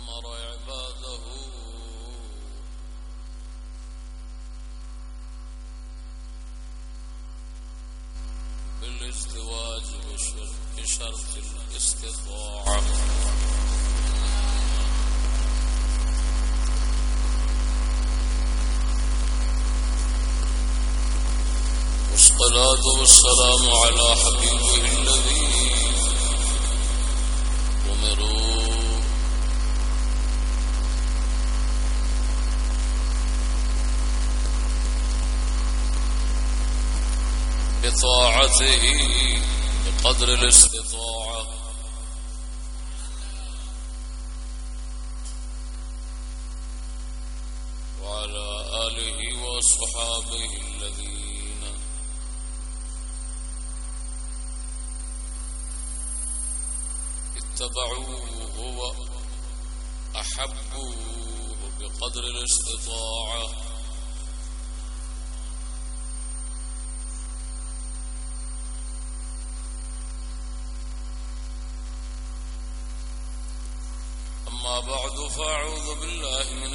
أمر عباده. بالازدواج بشرط الاستطاعة. والصلاة والسلام على حبيبه الذي بطاعته بقدر الاستطاعة وعلى آله وصحابه الذين اتبعوه وأحبوه بقدر الاستطاعة أما بعد فأعوذ بالله من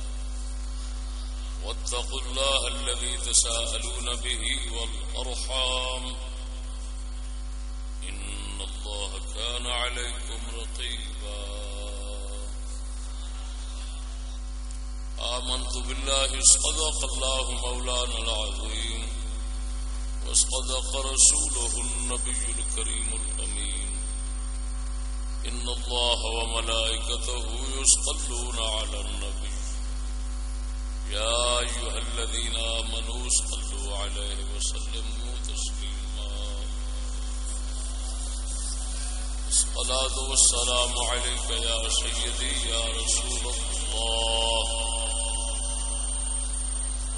واتقوا الله الذي تساءلون به والأرحام إن الله كان عليكم رقيبا. آمنت بالله، صدق الله مولانا العظيم، وصدق رسوله النبي الكريم الأمين. إن الله وملائكته يصلون على النبي. يا أيها الذين آمنوا صلوا عليه وسلموا تسليما. الصلاة والسلام عليك يا سيدي يا رسول الله.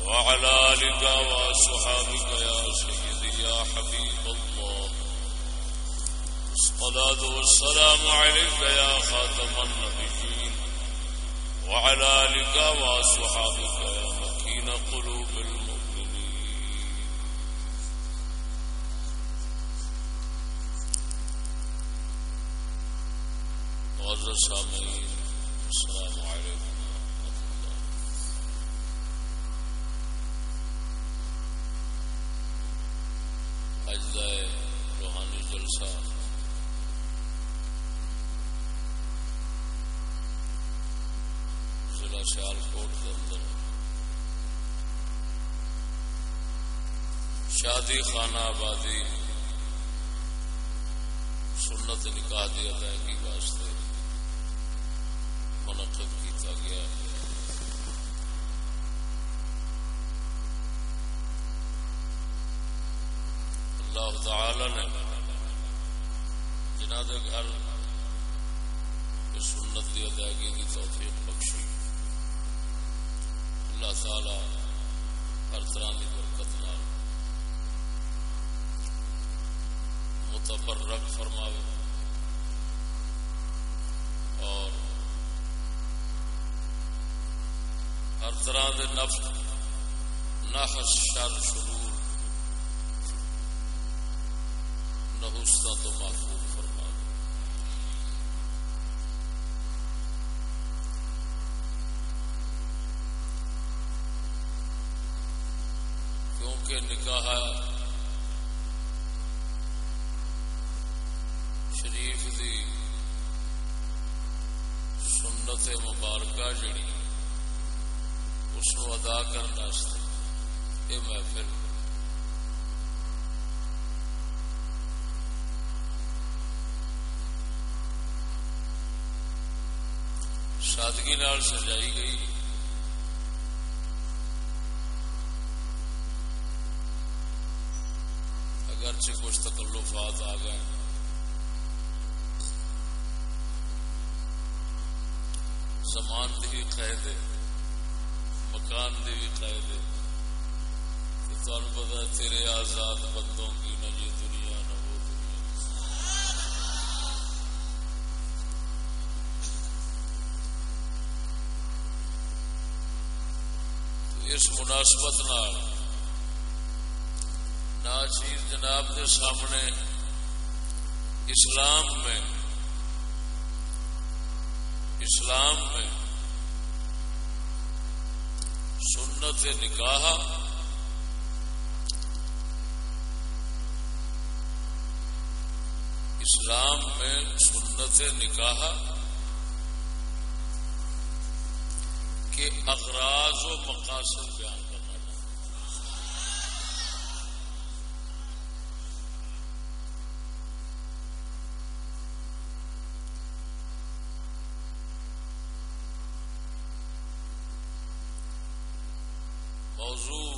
وعلى آلك وصحابك يا سيدي يا حبيب الله. الصلاة والسلام عليك يا خاتم النبيين. وعلى آلك وصحابك يا مكين قلوب المؤمنين. معزز سامعين السلام عليكم ورحمة الله اجزائے روحانی جلسہ ضلع سیال کوٹ کے اندر شادی خانہ آبادی سنت نکاح دی ادائیگی واسطے منعقد کیتا گیا ہے اللہ تعالی نے جنہ دے گھر سنت کی ادائیگی کی توفیق بخشی اللہ تعالی ہر طرح کی برکت نال متبرک فرماوے اور دے طرح نفس نحس شر شروع نحوستوں تو محفوظ فرما دے کیونکہ نکاح شریف دی سنت مبارکہ جڑی اس کو ادا کرنے یہ محفل سادگی نال سجائی گئی اگرچہ کچھ تکلفات آ گئے زمان بھی قید ہے مکان دی بھی قائد ہے تمہیں پتا تیرے آزاد بندوں کی نہ یہ دنیا نہ وہ دنیا اس مناسبت ناچیر جناب کے سامنے اسلام میں اسلام میں سنت نکاح، اسلام میں سنت نکاح کے مقاصد بیان کرنا موضوع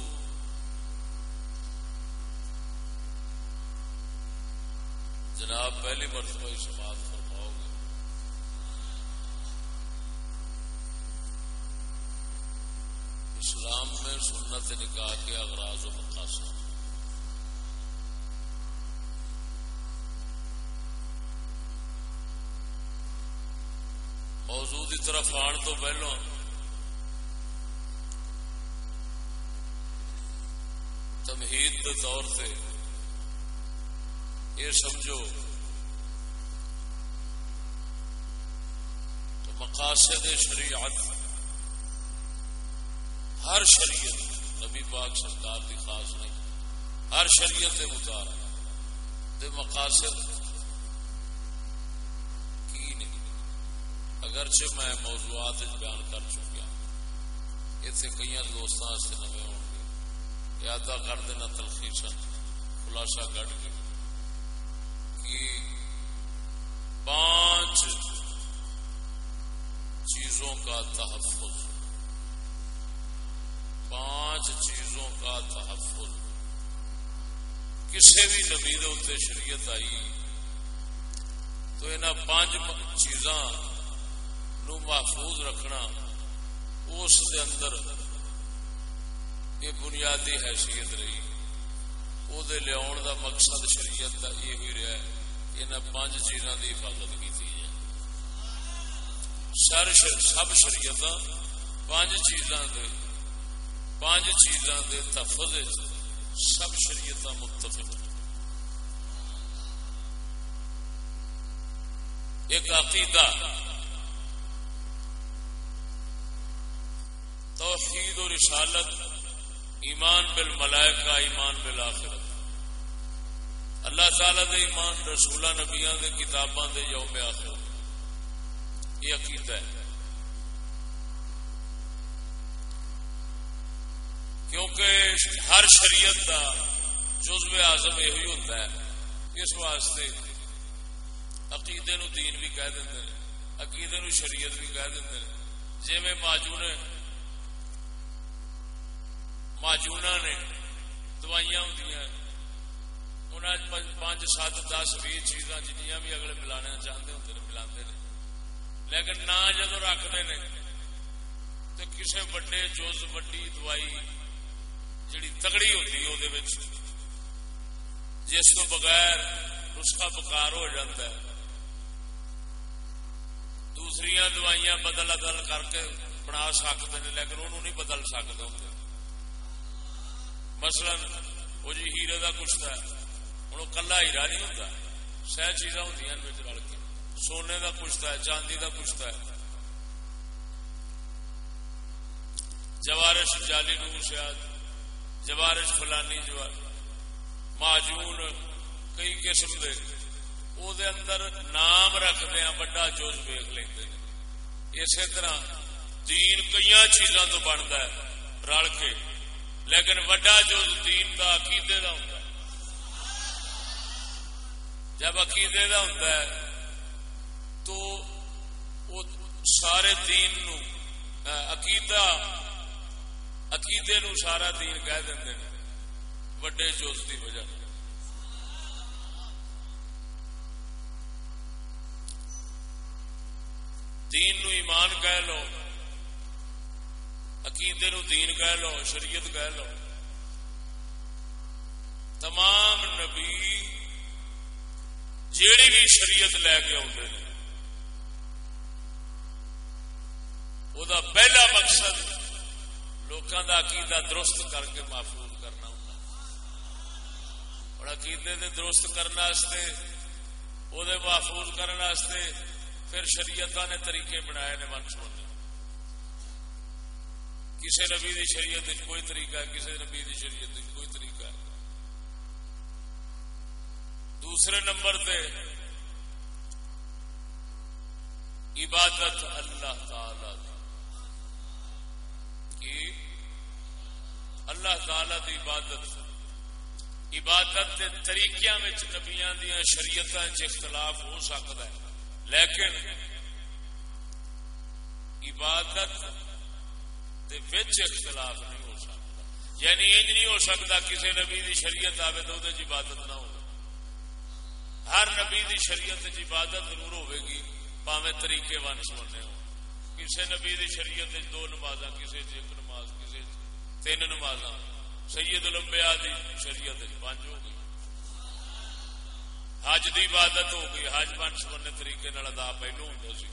جناب پہلی مرتبہ اس بات گے اسلام میں سنت کے اغراض و مقاصد۔ موضوع کی طرف آن تو پہلو۔ تمہید کے طور سے یہ سمجھو مقاصد شریعت ہر شریعت نبی پاک سرکار کی خاص نہیں۔ ہر شریعت متار دے مقاصد۔ کی نہیں۔ اگرچہ میں موضوعات بیان کر چکیا اتنے کئی دوستوں سے نوے ہو گے۔ یادہ کر دینا تلخیص خلاصہ کٹ کے کہ پانچ چیزوں کا تحفظ پانچ چیزوں تحفظ۔ کسی بھی نبی اتنے شریعت آئی، تو ان پانچ چیزاں نو محفوظ رکھنا، اس دے اندر یہ بنیادی حیثیت رہی۔ وہ لیا دا مقصد شریعت کا یہ ہوئی رہا ہے ان پانچ چیزوں کی حفاظت کی سر سب شریعت پانچ چیزاں دے پانچ چیزاں دے تفظ سب شریعت متفق ایک عقیدہ، توحید و رسالت، ایمان بالملائکہ، ایمان بالآخرت۔ اللہ تعالی دے ایمان، رسولہ، نبیاں دے، کتاباں دے یوم آخرت۔ یہ عقیدہ ہے۔ کیونکہ ہر شریعت کا جزو آزم یہ ہوتا ہے اس واسطے عقیدے نو دین بھی کہہ دیں عقیدے نو شریعت بھی کہہ دیں جی میں ماجون ماجونا نے دوائیاں ہوں پانچ سات، دس بھی چیزاں جنیاں بھی اگلے ملانا چاہتے ہوں ملا لیکن نہ جدو رکھتے ہیں تو کسی وڈے جز، وڈی دوائی جڑی تگڑی ہوتی وہ جس کو بغیر نسخہ بکار ہو جاتا ہے۔ دوسری دوائیاں بدل ادل کر کے بنا سکتے ہیں لیکن انہوں نہیں بدل سکتے ہوں مثلا وہ جی ہیرے کا کچھ ہے ہوں کلا ہیرا نہیں ہوتا سہ چیزاں ہوں رل کے۔ سونے کا پشتا ہے، چاندی کا پشتا ہے۔ جوارش جالی نوشیات جوارش فلانی جوار معجون کئی قسم دے، او دے اندر نام رکھتے ہیں، بڑا جوز ویگ لیں اسی طرح دین کئی چیزوں تو بنتا ہے، رل کے۔ لیکن وڈا جوز دین کا عقیدے کا ہوتا ہے۔ جب عقیدے کا ہوتا ہے، تو وہ سارے دین نو عقیدہ عقیدے نو سارا دین کہہ دیں وڈے جوز کی وجہ دین نو ایمان کہہ لو، عقیدے نو دین کہہ لو، شریعت کہہ لو۔ تمام نبی جیڑی بھی شریعت لے کے آتے ہیں وہ پہلا مقصد لوگوں کا عقیدہ درست کر کے محفوظ کرنا ہوتا اور عقیدے دے درست کرنے وہ محفوظ کرنے پھر شریعت نے طریقے بنائے نے من سمجھ کسی نبی دی شریعت کوئی طریقہ ہے کسی نبی دی شریعت کوئی طریقہ ہے۔ دوسرے نمبر پہ عبادت اللہ تعالی کی اللہ تعالی دی عبادت عبادت کے طریقے نبیا دیا شریعت اختلاف ہو سکتا ہے۔ لیکن عبادت اختلاف نہیں ہو سکتا یعنی انج نہیں ہو سکتا کسی نبی دی شریعت آئے تو وہ عبادت نہ ہو۔ ہر نبی دی شریعت عبادت ضرور ہوے گی، پاوے طریقے ون سونے ہو کسی نبی دی شریعت دو نماز کسی ایک نماز کسی تین نماز سید لمبیا دی شریعت پانچ ہو گئی۔ حج دی عبادت ہو گئی۔ حج ون سونے طریقے ادا پہلو ہوں سی۔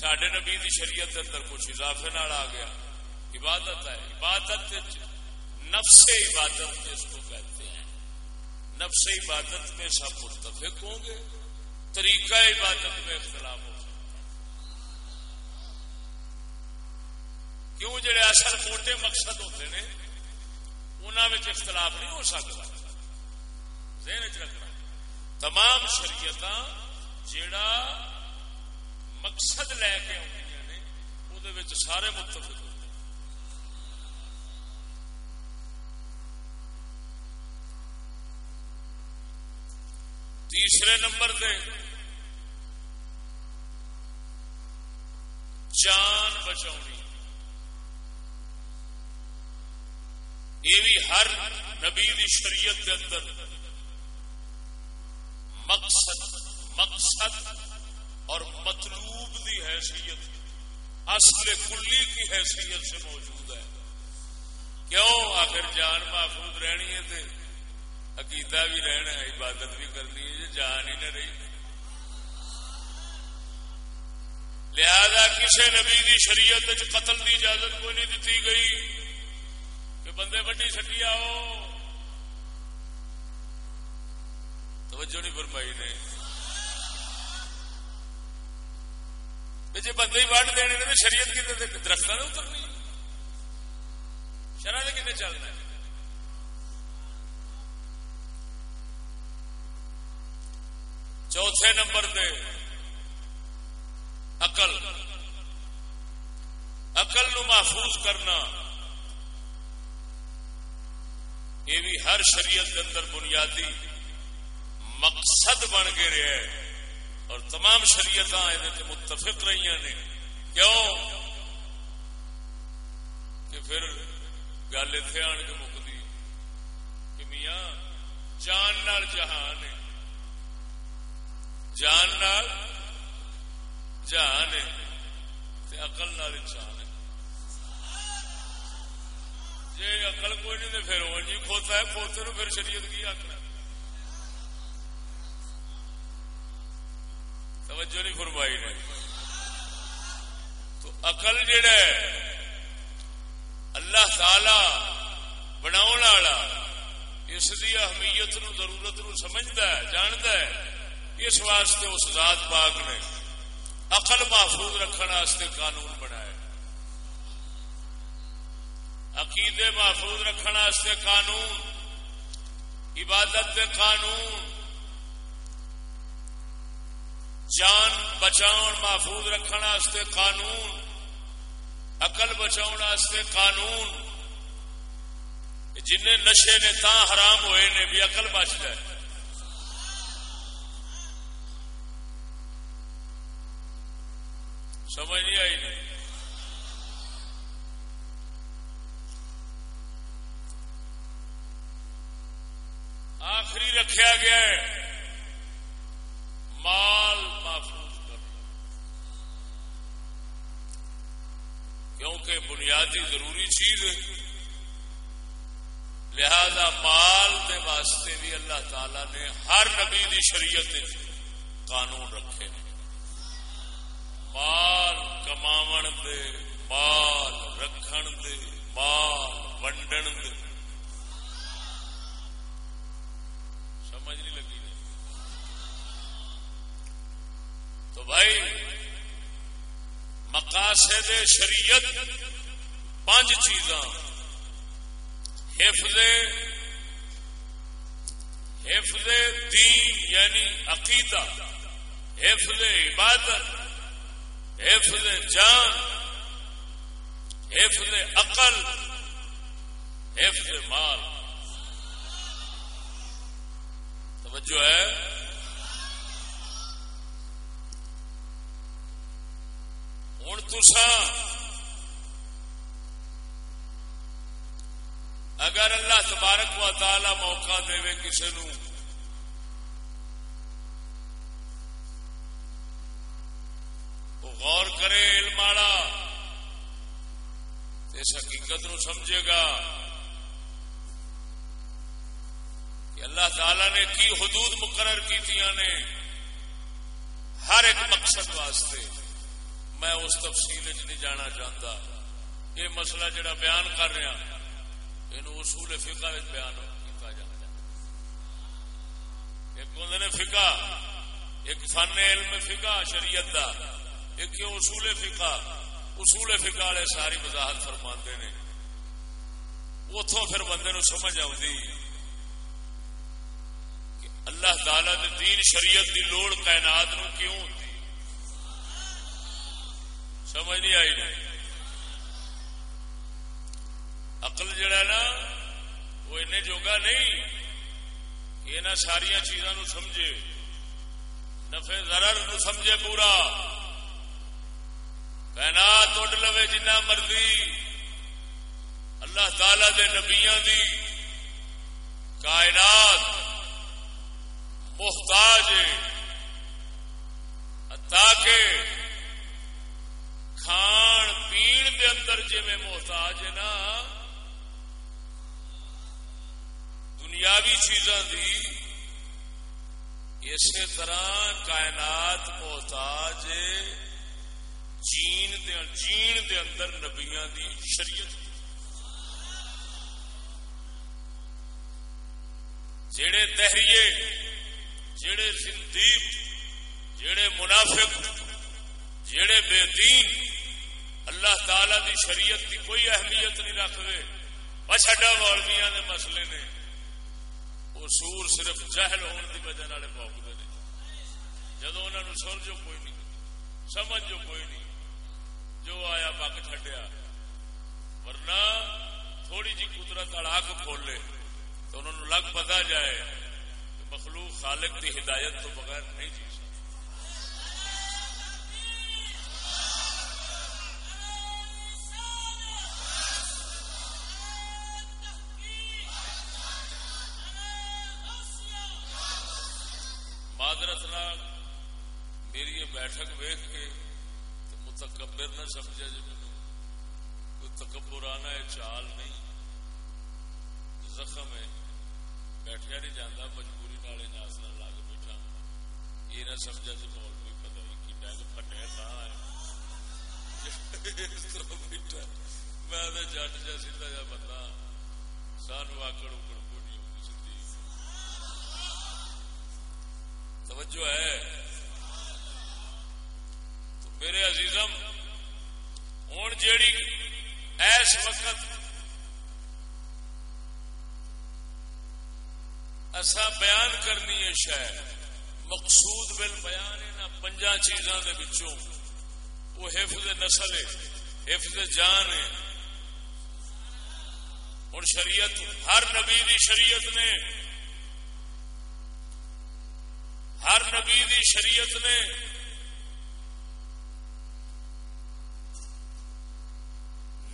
سڈے نبی دی شریعت اندر کچھ اضافے نال آ گیا۔ عبادت ہے۔ عبادت نفس عبادت جس کو کہتے ہیں۔ نفس عبادت میں سب متفق ہوں گے۔ طریقہ عبادت میں اختلاف ہو کیوں جڑے اصل موٹے مقصد ہوتے ہیں انہوں اختلاف نہیں ہو سکتا۔ ذہن چ رکھنا۔ تمام شریعت جڑا مقصد لے کے آدی نے وہ سارے متفق ہوتے ہیں۔ تیسرے نمبر پہ جان بچا یہ بھی ہر نبی شریعت کے اندر مقصد مقصد اور مطلوب دی حیثیت، اصل کلی کی حیثیت سے موجود ہے۔ کیوں؟ آخر جان محفوظ رہنی ہے تو عقیدہ بھی رہنا ہے، عبادت بھی کرنی ہے جی جان ہی نہ رہی۔ لہذا کسی نبی دی شریعت قتل دی اجازت کوئی نہیں دیتی گئی کہ بندے وڈی چٹی آؤ۔ توجہ نہیں فرمائی نے۔ جی بندے ہی وڈ دینے شریعت کتنے درخت نے اترنی شرح نے کتنے چلنا ہے۔ چوتھے نمبر دے۔ اقل اقل نو محفوظ کرنا۔ یہ بھی ہر شریعت کے اندر بنیادی مقصد بن کے رہا ہے۔ اور تمام شریعت متفق رہی نے۔ کیوں؟ کہ پھر گل اتنے آن کے مکتی کہ میاں، جان نال جہان ہے۔ جان نال جہان ہے اقل نال انسان ہے۔ جی اقل کوئی نہیں تو پھر وہ کھوتا ہے، کھوتے نو پھر شریعت کی آخر توجہ نہیں فرمائی نے۔ تو اقل جڑا اللہ تعالی بنا اس کی اہمیت نو، ضرورت نو سمجھتا ہے جانتا ہے، اس واسطے اس ذات پاک نے اقل محفوظ رکھنے قانون بنایا عقیدے محفوظ رکھنے قانون، عبادت کے قانون۔ جان بچاؤ محفوظ رکھنے قانون اقل بچاؤ قانون۔ جن نشے نے تا حرام ہوئے نے بھی اقل بچ ہے سمجھ نہیں آئی نہیں آخری رکھا گیا ہے۔ مال محفوظ کرنا۔ کیونکہ بنیادی ضروری چیز ہے۔ لہذا مال دے واسطے بھی اللہ تعالی نے ہر نبی دی شریعت قانون رکھے مال کما دے مال رکھن دے مال ونڈن دے سمجھ نہیں لگی تو بھائی مقاصد شریعت پانچ چیزاں حفظ حفظ دین یعنی عقیدہ حفظ عبادت حفظ جان، حفظ عقل، حفظ مال۔ توجہ ہے؟ ہوں تسان اگر اللہ تبارک و تعالی موقع دے کسی نو غور کرے علم والا۔ اس حقیقت نو سمجھے گا کہ اللہ تعالی نے کی حدود مقرر کی نے ہر ایک مقصد واسطے میں اس تفصیل چ نہیں جانا چاہتا۔ یہ مسئلہ جڑا بیان کر رہا یہ اصول فقہ بیان کیا جاتا ایک ہوں نے فقہ، ایک فن علم فقہ شریعت دا۔ ایک کیوں اصول فقہ اصول فقہ والے ساری وضاحت فرما نے۔ اتوں پھر بندے نو سمجھ آتی کہ اللہ تعالی دے دین شریعت دی لوڑ کائنات نو کیوں ہوتی سمجھ نہیں آئی؟ نہیں اقل جڑا نا، وہ ان جوگا نہیں، یہ ساریا چیزوں نو سمجھے نفے ضرر نو سمجھے پورا۔ کہنا توڑ لو جنہ مرضی اللہ تعالی دے نبیاں دی کائنات محتاج تاکہ کھان پین دے اندر جی میں محتاج ہے نا، دنیاوی چیزاں دی اسی طرح کائنات محتاج جین دے جین دے اندر نبیاں دی شریعت۔ جڑے دہریے جڑے زندیق جڑے منافق جڑے بے دین، اللہ تعالی دی شریعت کی کوئی اہمیت نہیں رکھتے بس اڈا مولویا کے مسئلے نے۔ سور صرف جہل ہونے کی وجہ پوکتے ہیں جدو انہوں سمجھو کوئی نہیں۔ سمجھ جو کوئی نہیں۔ جو آیا پک چڈیا ورنہ تھوڑی جی قدرت اڑاک کھولے تو انہوں نے لگ پتا جائے کہ مخلوق خالق کی ہدایت تو بغیر نہیں جی۔ کرنی ہے۔ مقصود بل بیان ان پنجا چیزاں دے بچوں وہ حفظ نسل ہے، حفظ جان ہے۔ ہوں شریعت، ہر نبی دی شریعت نے، ہر نبی دی شریعت نے۔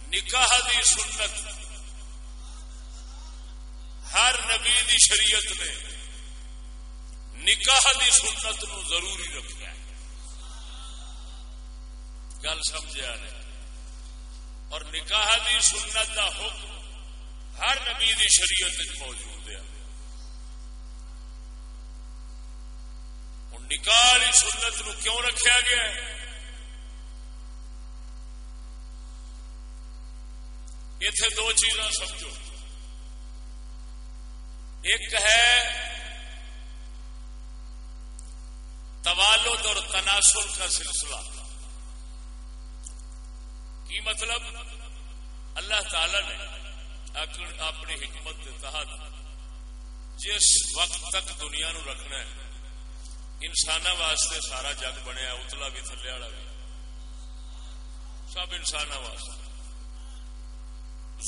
نکاح دی سنت، ہر نبی دی شریعت نے۔ نکاح دی سنت نو ضروری رکھا گل سمجھا نہیں اور نکاح دی سنت دا حکم ہر نبی دی شریعت موجود ہے۔ ہوں نکاح سنت نو کیوں رکھا گیا ہے؟ اتے دو چیزاں سمجھو۔ ایک ہے توالد اور تناسل کا سلسلہ۔ کی مطلب؟ اللہ تعالی نے اپنی حکمت کے تحت جس وقت تک دنیا نو رکھنا ہے انسان واسطے سارا جگ بنیا، اتلا بھی تھلے والا بھی۔ سب انسان واسطے۔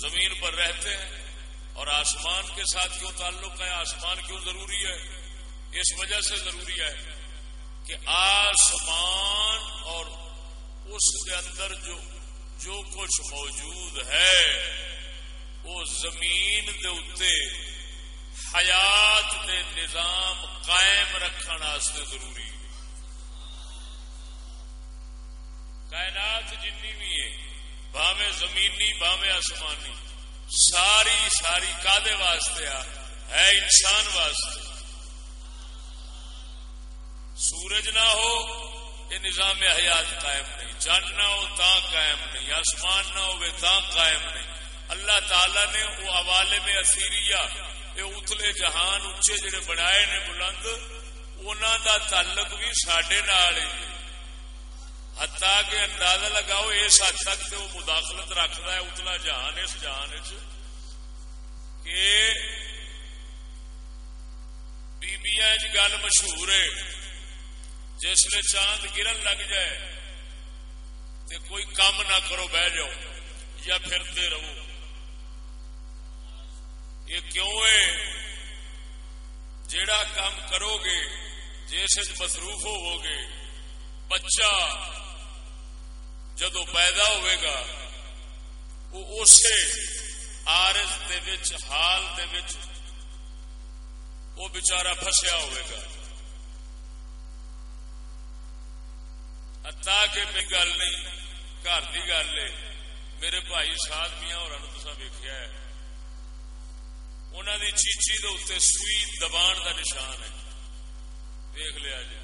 زمین پر رہتے ہیں اور آسمان کے ساتھ کیوں تعلق ہے؟ آسمان کیوں ضروری ہے؟ اس وجہ سے ضروری ہے کہ آسمان اور اس کے اندر جو جو کچھ موجود ہے، وہ زمین دے اتے حیات دے نظام قائم رکھنے ضروری کائنات جنی بھی ہے باویں زمینی باویں آسمانی، ساری ساری کادے واسطے آ، ہے انسان واسطے۔ سورج نہ ہو، یہ نظام حیات قائم نہیں۔ چند نہ ہو تا قائم نہیں۔ آسمان نہ ہو تا قائم نہیں۔ اللہ تعالی نے وہ حوالے میں اثیریا یہ اتلے جہان اچے جڑے بنائے نے بلند انہوں دا تعلق بھی سڈے نال ہتا کہ اندازہ لگاؤ، اس حد تک وہ مداخلت رکھتا ہے اتلا جہان، اس جہان کہ بیبیاں گل مشہور ہے۔ جس نے چاند گرن لگ جائے تو کوئی کام نہ کرو بہ جاؤ، یا پھرتے رہو۔ یہ کیوں ہے؟ جیڑا کام کرو گے جس مصروف ہوو گے، بچہ جدو پیدا ہوئے گا وہ اسے آرز دے وچ، حال دے وچ وہ بچارا فسیا ہوئے گا۔ کہ میری گل نہیں گھر کی گل ہے میرے بھائی سات میاں اور ویخیا ہے انہوں نے چیچی کے اتنے سوئی دبان کا نشان ہے دیکھ لیا جی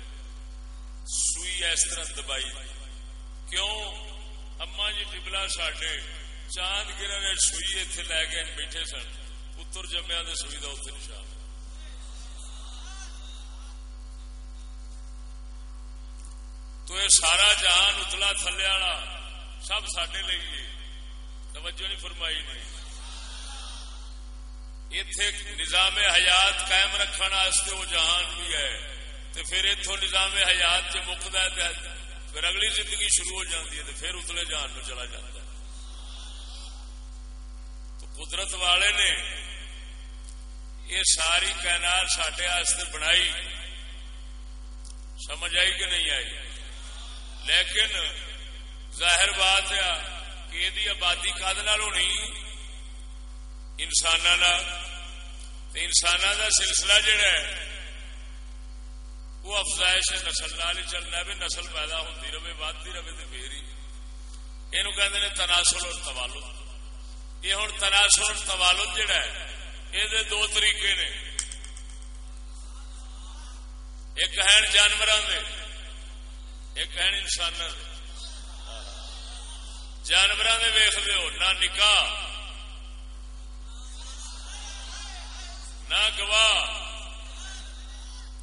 سوئی اس طرح دبائی کیوں اما جی ٹبلا ساڈے چاند گرا سوئی اتنے لے کے بیٹھے سن پتر جمیا سوئی کا اتنے نشان تو یہ سارا جہان اتلا تھلے والا سب سڈے لیے توجہ نہیں فرمائی نہیں اتے نظام حیات قائم رکھنے وہ جہان بھی ہے تو پھر اتو نظام حیات چ مکتا ہے پھر اگلی زندگی شروع ہو جاتی ہے تو پھر اتلے جہان میں چلا جاتا ہے تو قدرت والے نے یہ ساری کائنات سڈے بنائی سمجھ آئی کہ نہیں آئی لیکن ظاہر بات ہے کہ یہ آبادی کد ہونی؟ انسان انسان کا سلسلہ جڑا ہے وہ افزائش نسل نال ہی چلنا بھی نسل پیدا ہوتی رہے ودتی رہے تو پھر ہی۔ یہ کہ تناسل اور توالو یہ ہوں تناسل اور توالو جڑا ہے یہ دو طریقے نے۔ ایک ہے جانوروں کے ایک ہے انسان جانور ویخ لو نہ نکاح، نہ گواہ۔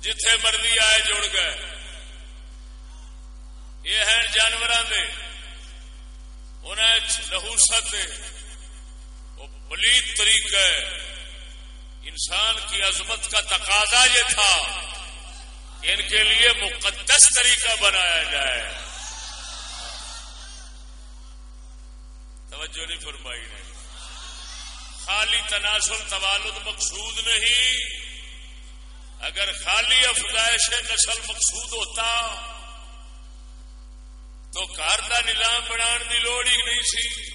جتھے مرضی آئے جڑ گئے۔ یہ ہے جانور لہوست وہ پلیت طریقہ ہے۔ انسان کی عظمت کا تقاضا یہ تھا۔ ان کے لیے مقدس طریقہ بنایا جائے۔ توجہ نہیں فرمائی نے۔ خالی تناسل توالد مقصود نہیں۔ اگر خالی افزائش نسل مقصود ہوتا، تو گھر کا نظام بنا کی لوڑ ہی نہیں سی۔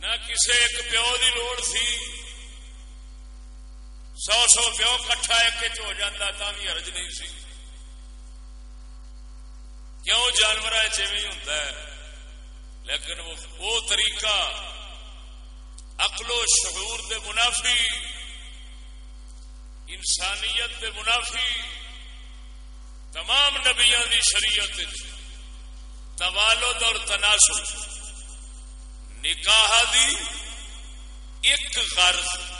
نہ کسی ایک پیو کی لوڑ سی۔ سو سو پیو کٹھا ایک ہو جاتا، تا بھی ارج نہیں سی۔ کیوں جانور ہوں لیکن وہ وہ طریقہ عقل و شعور دے منافی، انسانیت دے منافی، تمام نبیاں دی شریعت توالد اور تناسب، نکاح دی ایک غرض۔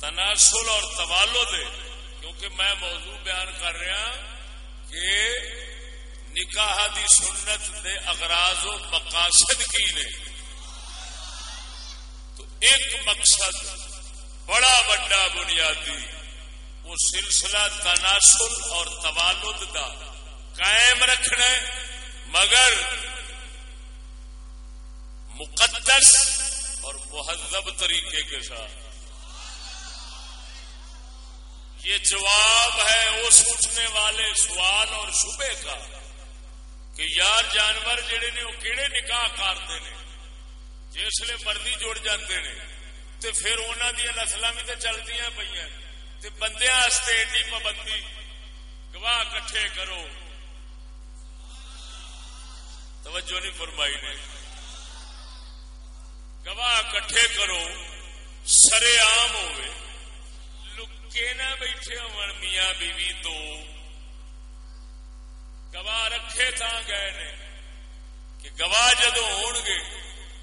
تناسل اور توالد کیونکہ میں موضوع بیان کر رہا کہ نکاح دی سنت دے اغراض و مقاصد کی نے۔ تو ایک مقصد بڑا بڑا بنیادی، وہ سلسلہ تناسل اور توالد دا قائم رکھنا مگر مقدس اور مہذب طریقے کے ساتھ۔ یہ جواب ہے اس اٹھنے والے سوال اور شبے کا کہ یار جانور جڑے نے وہ کہڑے نکاح کرتے ہیں جسے مرضی جڑ جاتے ہیں تو پھر انہوں دیا نسل بھی تو چلتی پہ بندیا ایڈی پابندی، گواہ کٹھے کرو۔ توجہ نہیں فرمائی نے۔ گواہ کٹھے کرو، سرے آم ہوئے لکے نہ بیٹھے ہو میاں بیوی دو گواہ رکھے تھا گئے نے کہ گواہ جدو ہون گے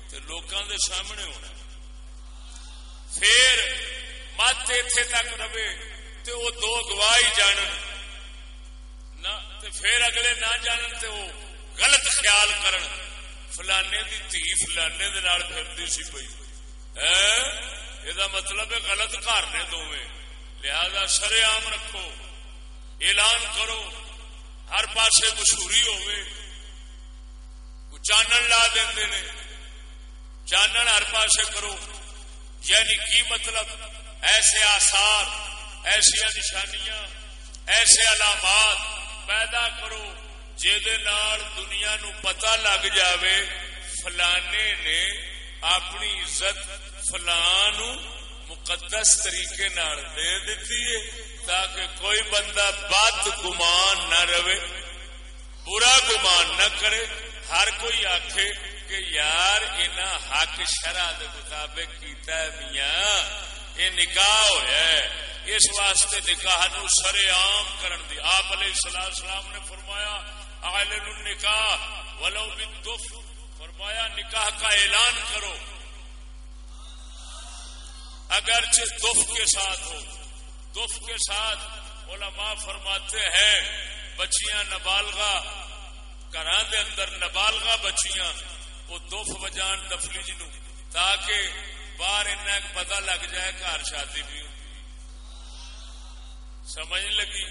تو لوگوں دے سامنے ہونا پھر مت اتے تک رہے تو وہ دو گواہ ہی جانن پھر اگلے نہ جانن تو وہ غلط خیال کرن فلانے دی تھی فلانے دے نال پھرتی سی پئی یہ مطلب ہے غلط گھر نے دونوں لہذا سر عام رکھو، اعلان کرو، ہر پاسے مشہوری ہوے چانن لا دے چانن ہر پاسے کرو۔ یعنی کی مطلب؟ ایسے آسار ایسیا نشانیاں، ایسے علامات پیدا کرو دنیا نو پتا لگ جاوے، فلانے نے اپنی عزت فلان مقدس طریقے دے دیتی ہے تاکہ کوئی بندہ بد گمان نہ رہے، برا گمان نہ کرے۔ ہر کوئی آخ کہ یار ان حق شرح کے مطابق کیتا ہے میاں، یہ نکاح ہوا اس واسطے نکاح نو سر عام کرن دی۔ آپ علیہ السلام سلام نے فرمایا آلن نکاح ولو دف فرمایا نکاح کا اعلان کرو۔ اگرچہ دف کے ساتھ ہو، دف کے ساتھ علماء فرماتے ہیں، بچیاں نبالغا گھر اندر نبالغا بچیاں، وہ دف بجان دفلی جی تاکہ باہر اتنا پتا لگ جائے گھر شادی بھی سمجھ لگی؟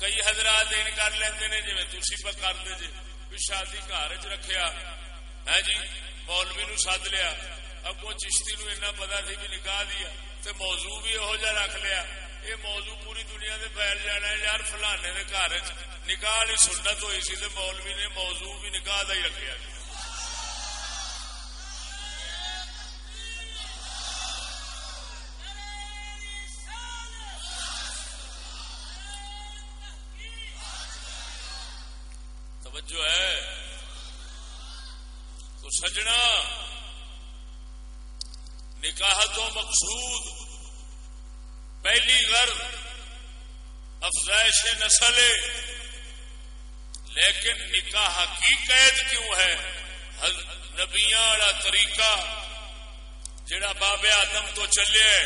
کئی حضرات ان کر لینے جی تھی پہ کرتے جی بھی شادی گھر چ رکھا ہے ہاں جی مولوی نو سد لیا۔ اگو چشتی نو ایسا پتا سی بھی نکاح دیا تے موضوع بھی یہو جہ رکھ لیا۔ یہ موضوع پوری دنیا دے پھیل جانا ہے یار فلانے دے گھر نکاح لی سنت ہوئی سی تے مولوی نے موضوع بھی نکاح دا ہی رکھا پہلی افزائش نسل لیکن نکاح کی قید کیوں ہے؟ نبیا والا طریقہ جڑا باب آدم تو چلے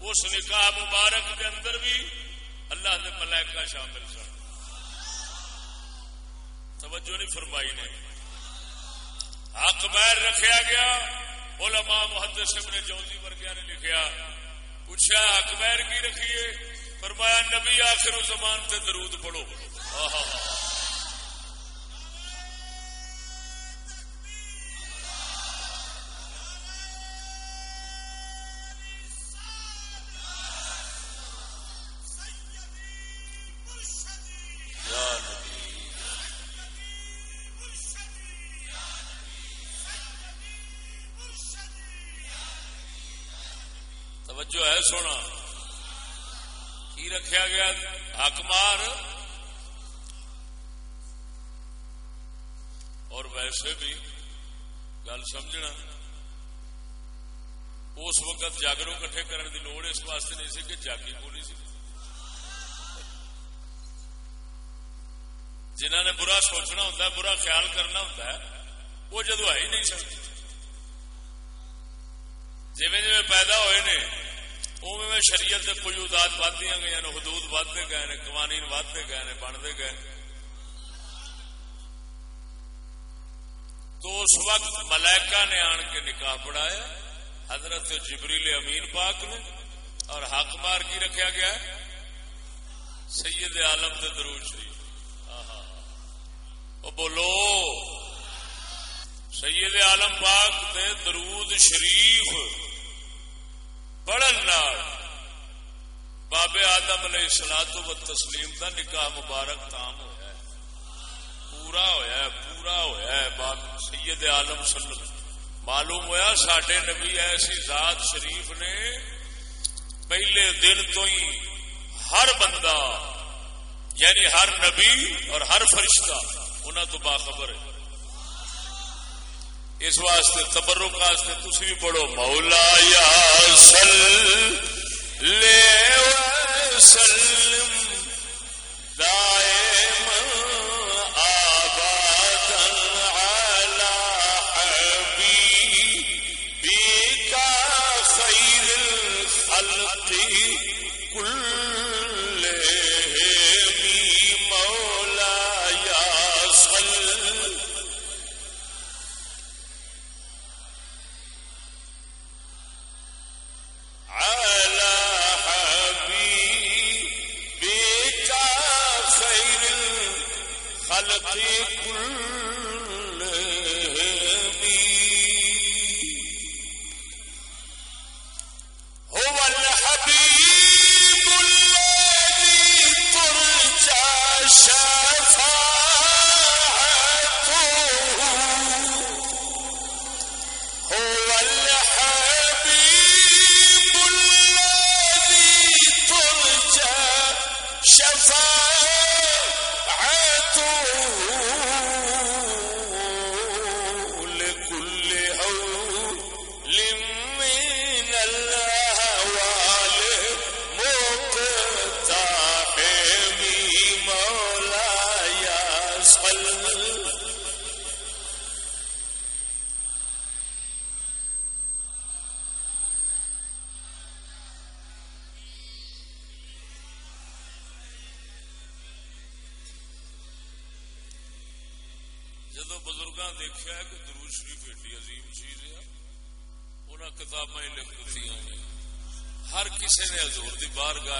اس نکاح مبارک کے اندر بھی اللہ نے ملائکہ شامل سن۔ توجہ نہیں فرمائی نے۔ حق میر رکھا گیا، علماء محدث ابن جوزی ورگیا نے لکھیا۔ پوچھا اکبیر کی رکھیے؟ فرمایا نبی آخر زمان سے درود پڑھو۔ آہا۔ ویسے بھی گل سمجھنا۔ اس وقت جاگرو کٹھے کرنے کی لڑ اس واسطے نہیں سی کہ جاگی بولی سی۔ جنہ نے برا سوچنا ہوں برا خیال کرنا ہوں وہ جدو آئی ہی نہیں سکتی۔ جی جی پیدا ہوئے نے اوے میں شریعت کے ادا اداد دیا گئی حدود ودتے گئے نے، قوانین ودتے گئے نے، بنتے گئے تو اس وقت ملائکہ نے آن کے نکاح پڑھایا، حضرت جبریل امین پاک نے، اور حق مار کی رکھا گیا سید عالم کے درو شریف۔ بولو، سید عالم پاک دے درود شریف پڑھن بابے آدم علیہ سلاد و تسلیم کا نکاح مبارک تام ہوا پورا ہوا ہے پورا ہوا ہے بات سید عالم صلی معلوم ہوا سڈے نبی ایسی ذات شریف نے پہلے دن تو ہی ہر بندہ یعنی ہر نبی اور ہر فرشتہ انہوں تو باخبر ہے۔ اس واسطے تبرک واسطے تھی بھی پڑھو، مولا یا سل لے سلم دار تاریخ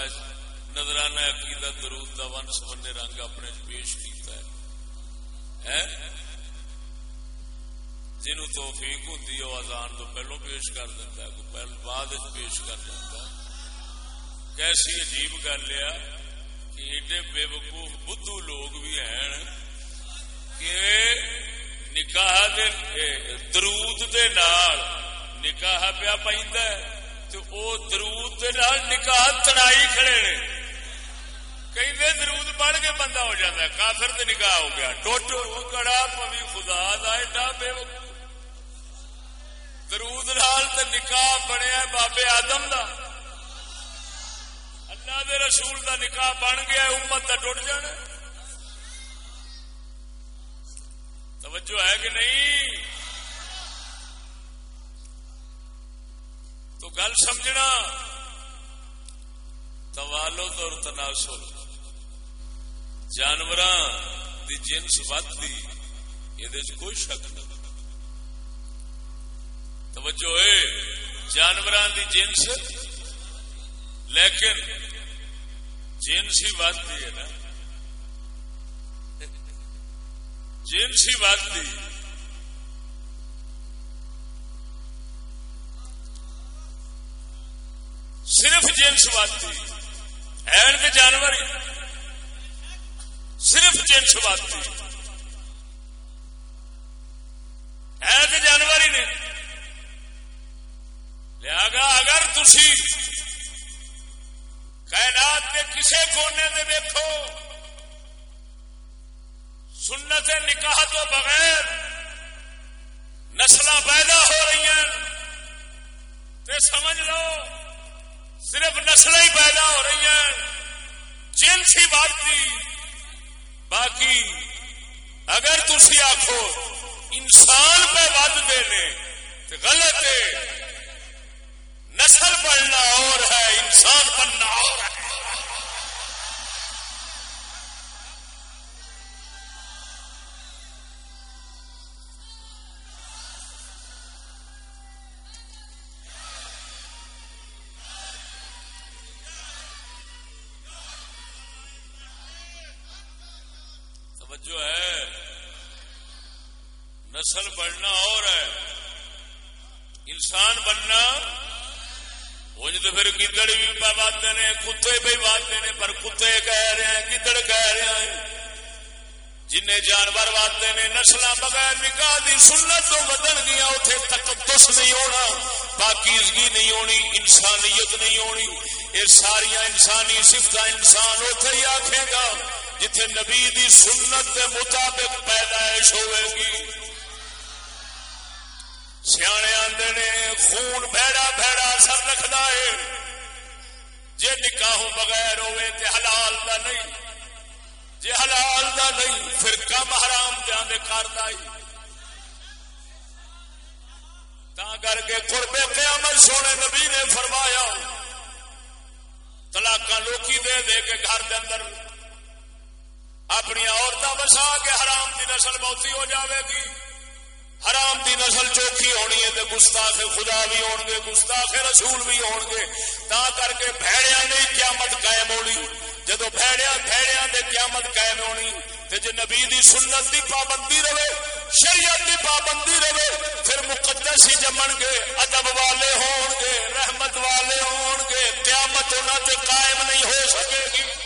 فرمائش نظرانہ عقیدہ درود دا ون سمنے رنگ اپنے پیش کیتا ہے۔ جنہوں توفیق ہوتی ہے وہ تو پہلو پیش کر دیتا ہے، کوئی پہلو بعد پیش کر دیتا ہے۔ کیسی عجیب گل ہے کہ ایڈے بے وقوف بدھو لوگ بھی ہیں کہ نکاح دے، درود دے نال نکاح پیا پہنتا تو او درود دے نال نکاح تڑائی کھڑے نے۔ کہیں درود پڑھ کے بندہ ہو جاتا ہے، کافر تے نکاح ہو گیا۔ ٹوٹ کڑا پوی خدا دا، ایڈا بے درود نال تے نکاح بنیا بابے آدم دا۔ اللہ دے رسول دا نکاح بن گیا امت دا ٹوٹ جانا توجہ ہے کہ نہیں؟ تو گل سمجھنا۔ توالد اور تناسل۔ جانور دی جنس ودی یہ کوئی شک نہیں توجہ ہے جانور دی جنس۔ لیکن جنس ہی ودی ہے نا۔ جنس ہی ودی صرف جنس واتی این جانور صرف جنس واتی ہے تو جانور ہی نہیں۔ لیا گا اگر تھی کائنات کے کسی کونے میں دیکھو سنت نکاح تو بغیر نسل پیدا ہو رہی ہیں، تے سمجھ لو صرف نسل ہی پیدا ہو رہی ہیں۔ جنس ہی بڑھتی باقی اگر تھی آخو انسان پہ ود دینے تو غلط ہے۔ نسل بڑھنا اور ہے، انسان بننا اور ہے۔ نسل بڑھنا اور ہے۔ انسان بننا انج جی تو پھر گدڑ بھی بات نے، کتے بھی بات نے، پر کتے کہہ رہے ہیں، گدڑ کہہ رہے ہیں۔ جن جانور واتے نے نسل بغیر نکاح دی سنت تو بدل گیا اتنے تقدس نہیں ہونا، پاکیزگی نہیں ہونی، انسانیت نہیں ہونی۔ یہ ساریا انسانی سفت انسان اتے ہی آخے گا، جتھے نبی دی سنت کے مطابق پیدائش ہوئے گی۔ سیانے آدھے نے، خون بھڑا بھڑا اثر رکھتا ہے۔ جی نکاحوں بغیر ہوئے تے حلال دا نہیں جی حلال دا نہیں، پھر کم حرام دیاں دیا کرتا تا کر کے قربے قیامت سونے نبی نے فرمایا طلاق لوکی دے دے کے گھر دے اندر اپنی عورتیں بسا کے حرام کی نسل بہتی ہو جاوے گی۔ حرام کی نسل چوکھی ہونی ہے تو گستاخ خدا بھی ہون گے، گستاخ رسول بھی ہون گے۔ تا کر کے بھڑیا نہیں قیامت قائم ہونی۔ جدو بھڑیا بھڑیا دے قیامت قائم ہونی، تے جے نبی دی سنت دی پابندی رہے، شریعت دی پابندی رہے، پھر مقدس ہی جمن گے، ادب والے ہون گے، رحمت والے ہون گے، قیامت انہاں تے قائم نہیں ہو سکے گی۔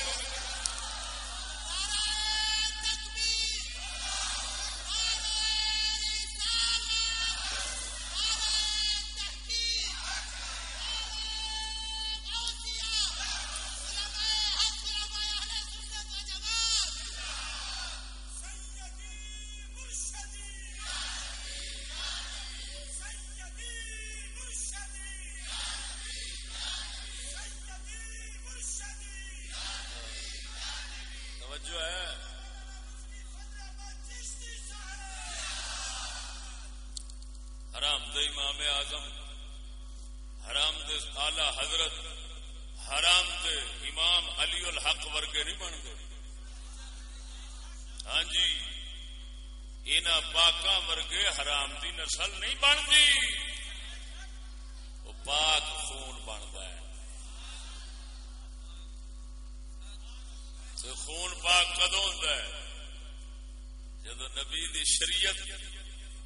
شریعت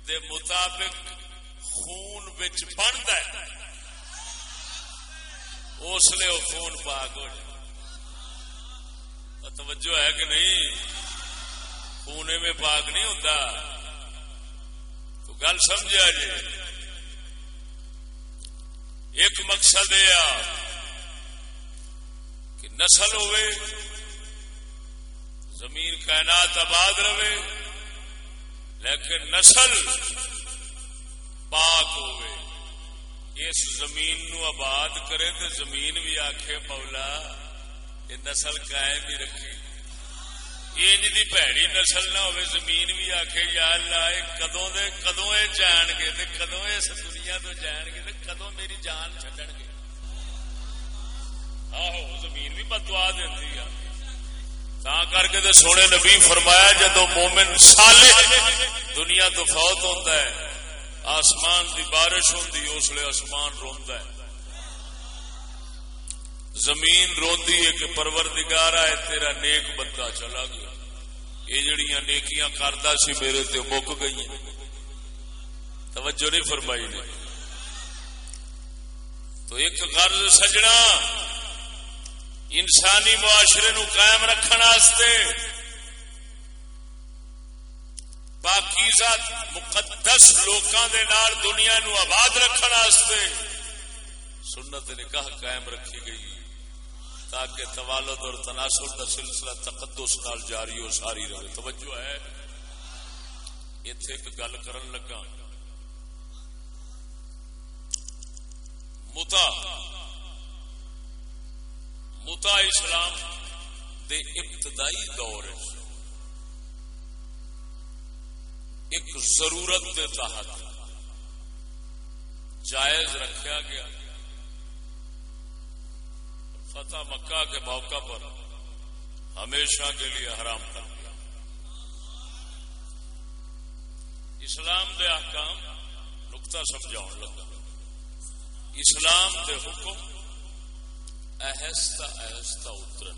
دے مطابق خون بچ بنتا ہے۔ اس لیے وہ خون پاک ہو جائے۔ توجہ ہے کہ نہیں؟ خونے میں پاک نہیں ہوتا تو گل سمجھا جی۔ ایک مقصد یہ کہ نسل ہوئے زمین کائنات آباد رہے لیکن نسل پاک ہوئے۔ اس زمین نو آباد کرے تو زمین بھی آخے مولا، یہ نسل قائم ہی رکھے۔ انج دی پیڑی نسل نہ ہوئے، زمین بھی آخ یا اللہ کدوں دے، کدوں یہ جان گے تے کدوں اس دنیا تو جان گے تے کدوں میری جان چڈن گے۔ آہو، زمین بھی بدوا دینی ہے۔ تا کر کے تے سونے نبی فرمایا جدو مومن سالے دنیا تو فوت ہوتا ہے، آسمان دی بارش ہوتی اس لیے آسمان روندا ہے۔ زمین روندی ہے کہ پروردگار ہے تیرا نیک بندہ چلا گیا۔ یہ جڑیاں نیکیاں کرتا سی میرے تے مک گئی توجہ نہیں فرمائی نے۔ تو ایک غرض سجنا انسانی معاشرے نو قائم رکھن رکھنے باقی مقدس لوکاں دے نال دنیا نو آباد رکھن رکھنے سنت نکاح قائم رکھی گئی، تاکہ توالد اور تناسل کا سلسلہ تقدس نال جاری ہو، ساری رہے۔ توجہ ہے؟ اتے ایک گل کرن لگا۔ متا متا اسلام دے ابتدائی دور ایک ضرورت کے تحت جائز رکھا گیا۔ فتح مکہ کے موقع پر ہمیشہ کے لیے حرام کر اسلام دے احکام نقطہ سمجھاؤ لگا۔ اسلام دے حکم اہستہ اہستہ اتر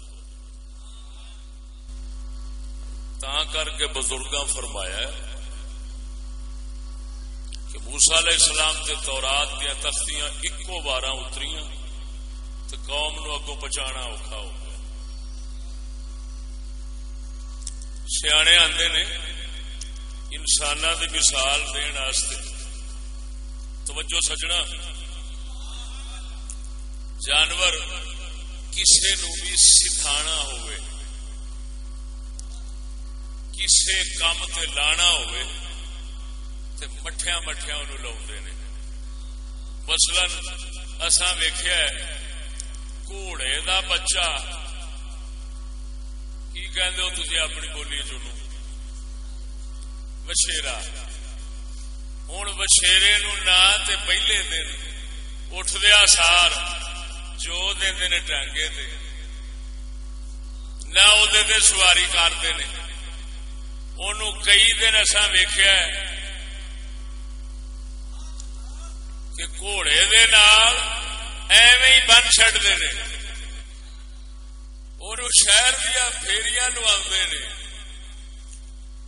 تا کر کے بزرگاں فرمایا ہے کہ موسا علیہ السلام کے تورات دیا تختیاں ایکو بارہ اتریاں تو قوم نو اگو پچانا اوکھا ہو گیا۔ سیانے آندے نے انسان دی مثال دین آستے توجہ سجنا۔ جانور کسے نو بھی سکھانا ہوئے، کسے کام تے لانا ہوئے تے مٹھیا مٹھیا انہوں لاؤ نے۔ مثلا اساں ویخیا گھوڑے دا بچہ، کی کہندے ہو تھی اپنی بولی چنو وشیرا۔ ہوں وشیرے نو نہ تے پہلے دن اٹھدیا سار جو دے نے ٹانگے تے نہ وہ سواری کرتے ہیں ان کئی دن اصا ویخیا کہ گھوڑے دے نال ایویں ہی بن چڈتے ہیں اور شہر دیا فیریاں لوا نے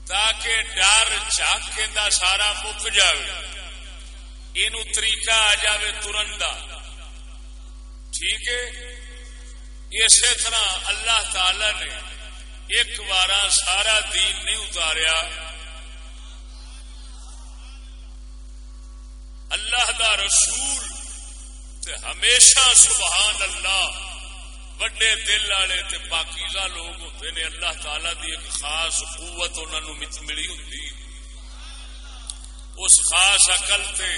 تاکہ ڈر چاقے دا سارا مک جائے یہ طریقہ آ جائے ترن کا ٹھیک ہے؟ اسی طرح اللہ تعالی نے ایک بار سارا دین نہیں اتاریا۔ اللہ دا رسول تے ہمیشہ سبحان اللہ، وڈے دل والے تے پاکیزہ لوگ ہوتے نے۔ اللہ تعالی دی ایک خاص قوت انہوں ملی ہوں اس خاص عقل تے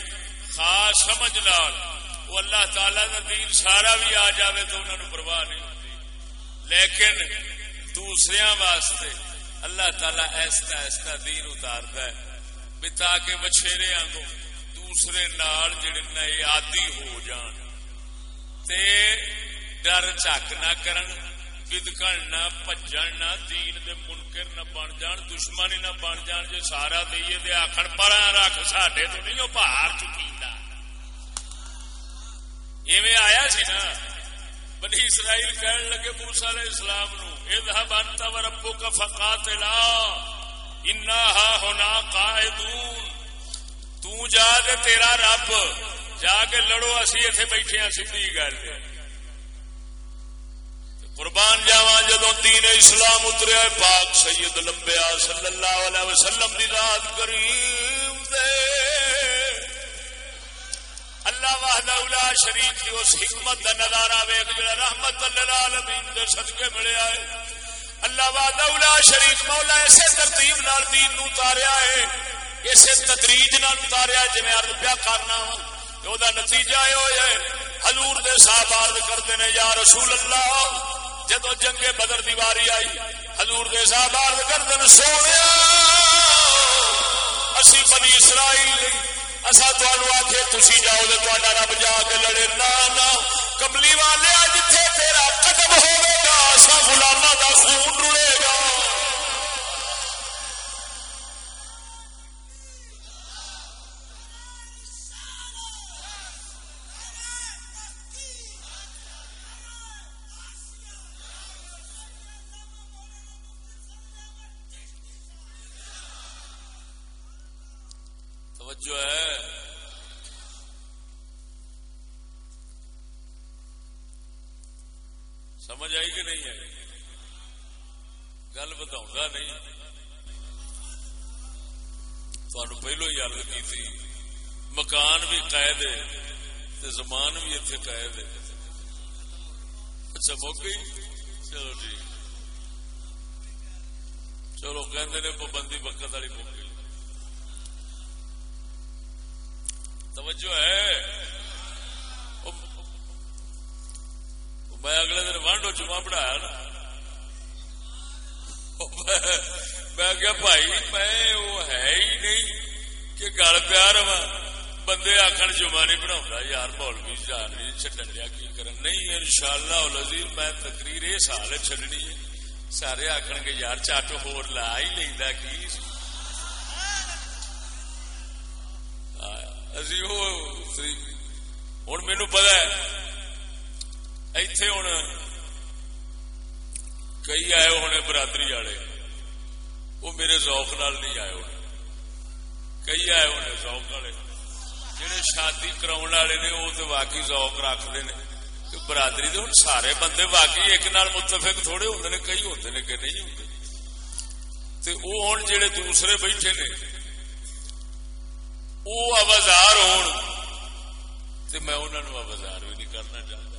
خاص سمجھ لال وہ اللہ تعالی کا دین سارا بھی آ جائے تو انہوں نے پرواہ نہیں ہوتی لیکن دوسرے واسطے اللہ تعالی ایسا ایسا دین اتارتا ہے بھی تاکہ وچھیرے آگوں دوسرے نال جڑے نئے آدی ہو جان۔ تے ڈر چک نہ کرن، بدکن نہ پجن، نہ دین دے منکر نہ بن جان، دشمنی نہ بن جان۔ جے سارا دئیے دے آخر پر رکھ، ساڈے تو نہیں، وہ باہر چکی ایویں آیا سی نا؟ بنی اسرائیل کہنے لگے موسا علیہ السلام نو اذهب انت وربك فقاتلا، انا ها هنا قائدون تو جا کے تیرا رب جا کے لڑو، اسی ایتھے بیٹھے ہیں سیدھی گل۔ قربان جاوا جدو دین اسلام اتریا پاک سید لمبیا صلی اللہ علیہ وسلم دی ذات کریم دے۔ اللہ وحدہ اولا شریف کی اس حکمت دا نظارہ ویک جڑا رحمت للعالمین دے صدقے ملیا ہے اللہ وحدہ اولا شریف مولا ایسے ترتیب نال دین نو اتاریا ہے۔ اسے تدریج نہ اتاریا جی میں ارد پیا کرنا تے او دا نتیجہ یہ ہویا ہے۔ حضور دے صاحب عرض کرتے نے یا رسول اللہ، جدو جنگ بدر دیواری آئی، حضور دے صاحب عرض کرتے نے سونے، اسی بنی اسرائیل اصا تمہوں آخے تھی جاؤ تو رب جا کے لڑے۔ نہ کملی والے جتھے تیرا قدم ہوگا اصا غلامہ کا خون رڑے گا۔ قید ہے اچھا مک گئی چلو ٹھیک چلو کہ پابندی وقت والی مک گئی. توجہ ہے؟ میں اگلے دن ونڈ پہلو جمعہ پڑھایا نا. میں کیا بھائی، میں، وہ ہے ہی نہیں کہ گل پیا رہا بندے آخر جمعہ نہیں پڑھا یار مولوی جان نہیں چڈن دیا، کی کرن؟ نہیں ان شاء اللہ میں تقریر یہ سال چڈنی ہے۔ سارے آخر گے، یار چٹ ہو لا ہی لینا کی؟ ہوں مینو پتا اتے ہوں کئی آئے ہونے برادری والے وہ میرے ذوق نال نہیں آئے ہونے۔ کئی آئے ہونے ذوق والے۔ جہے شادی کرا والے نے وہ تو واقعی ذوق رکھتے ہیں برادری دے ہوں سارے بندے واقعی ایک نال متفق تھوڑے ہوتے ہیں کئی ہوتے ہیں کہ نہیں ہوتے وہ ہوں جہے دوسرے بیٹھے نے وہ آوازار ہو میں انہوں نے آوازار بھی نہیں کرنا چاہتا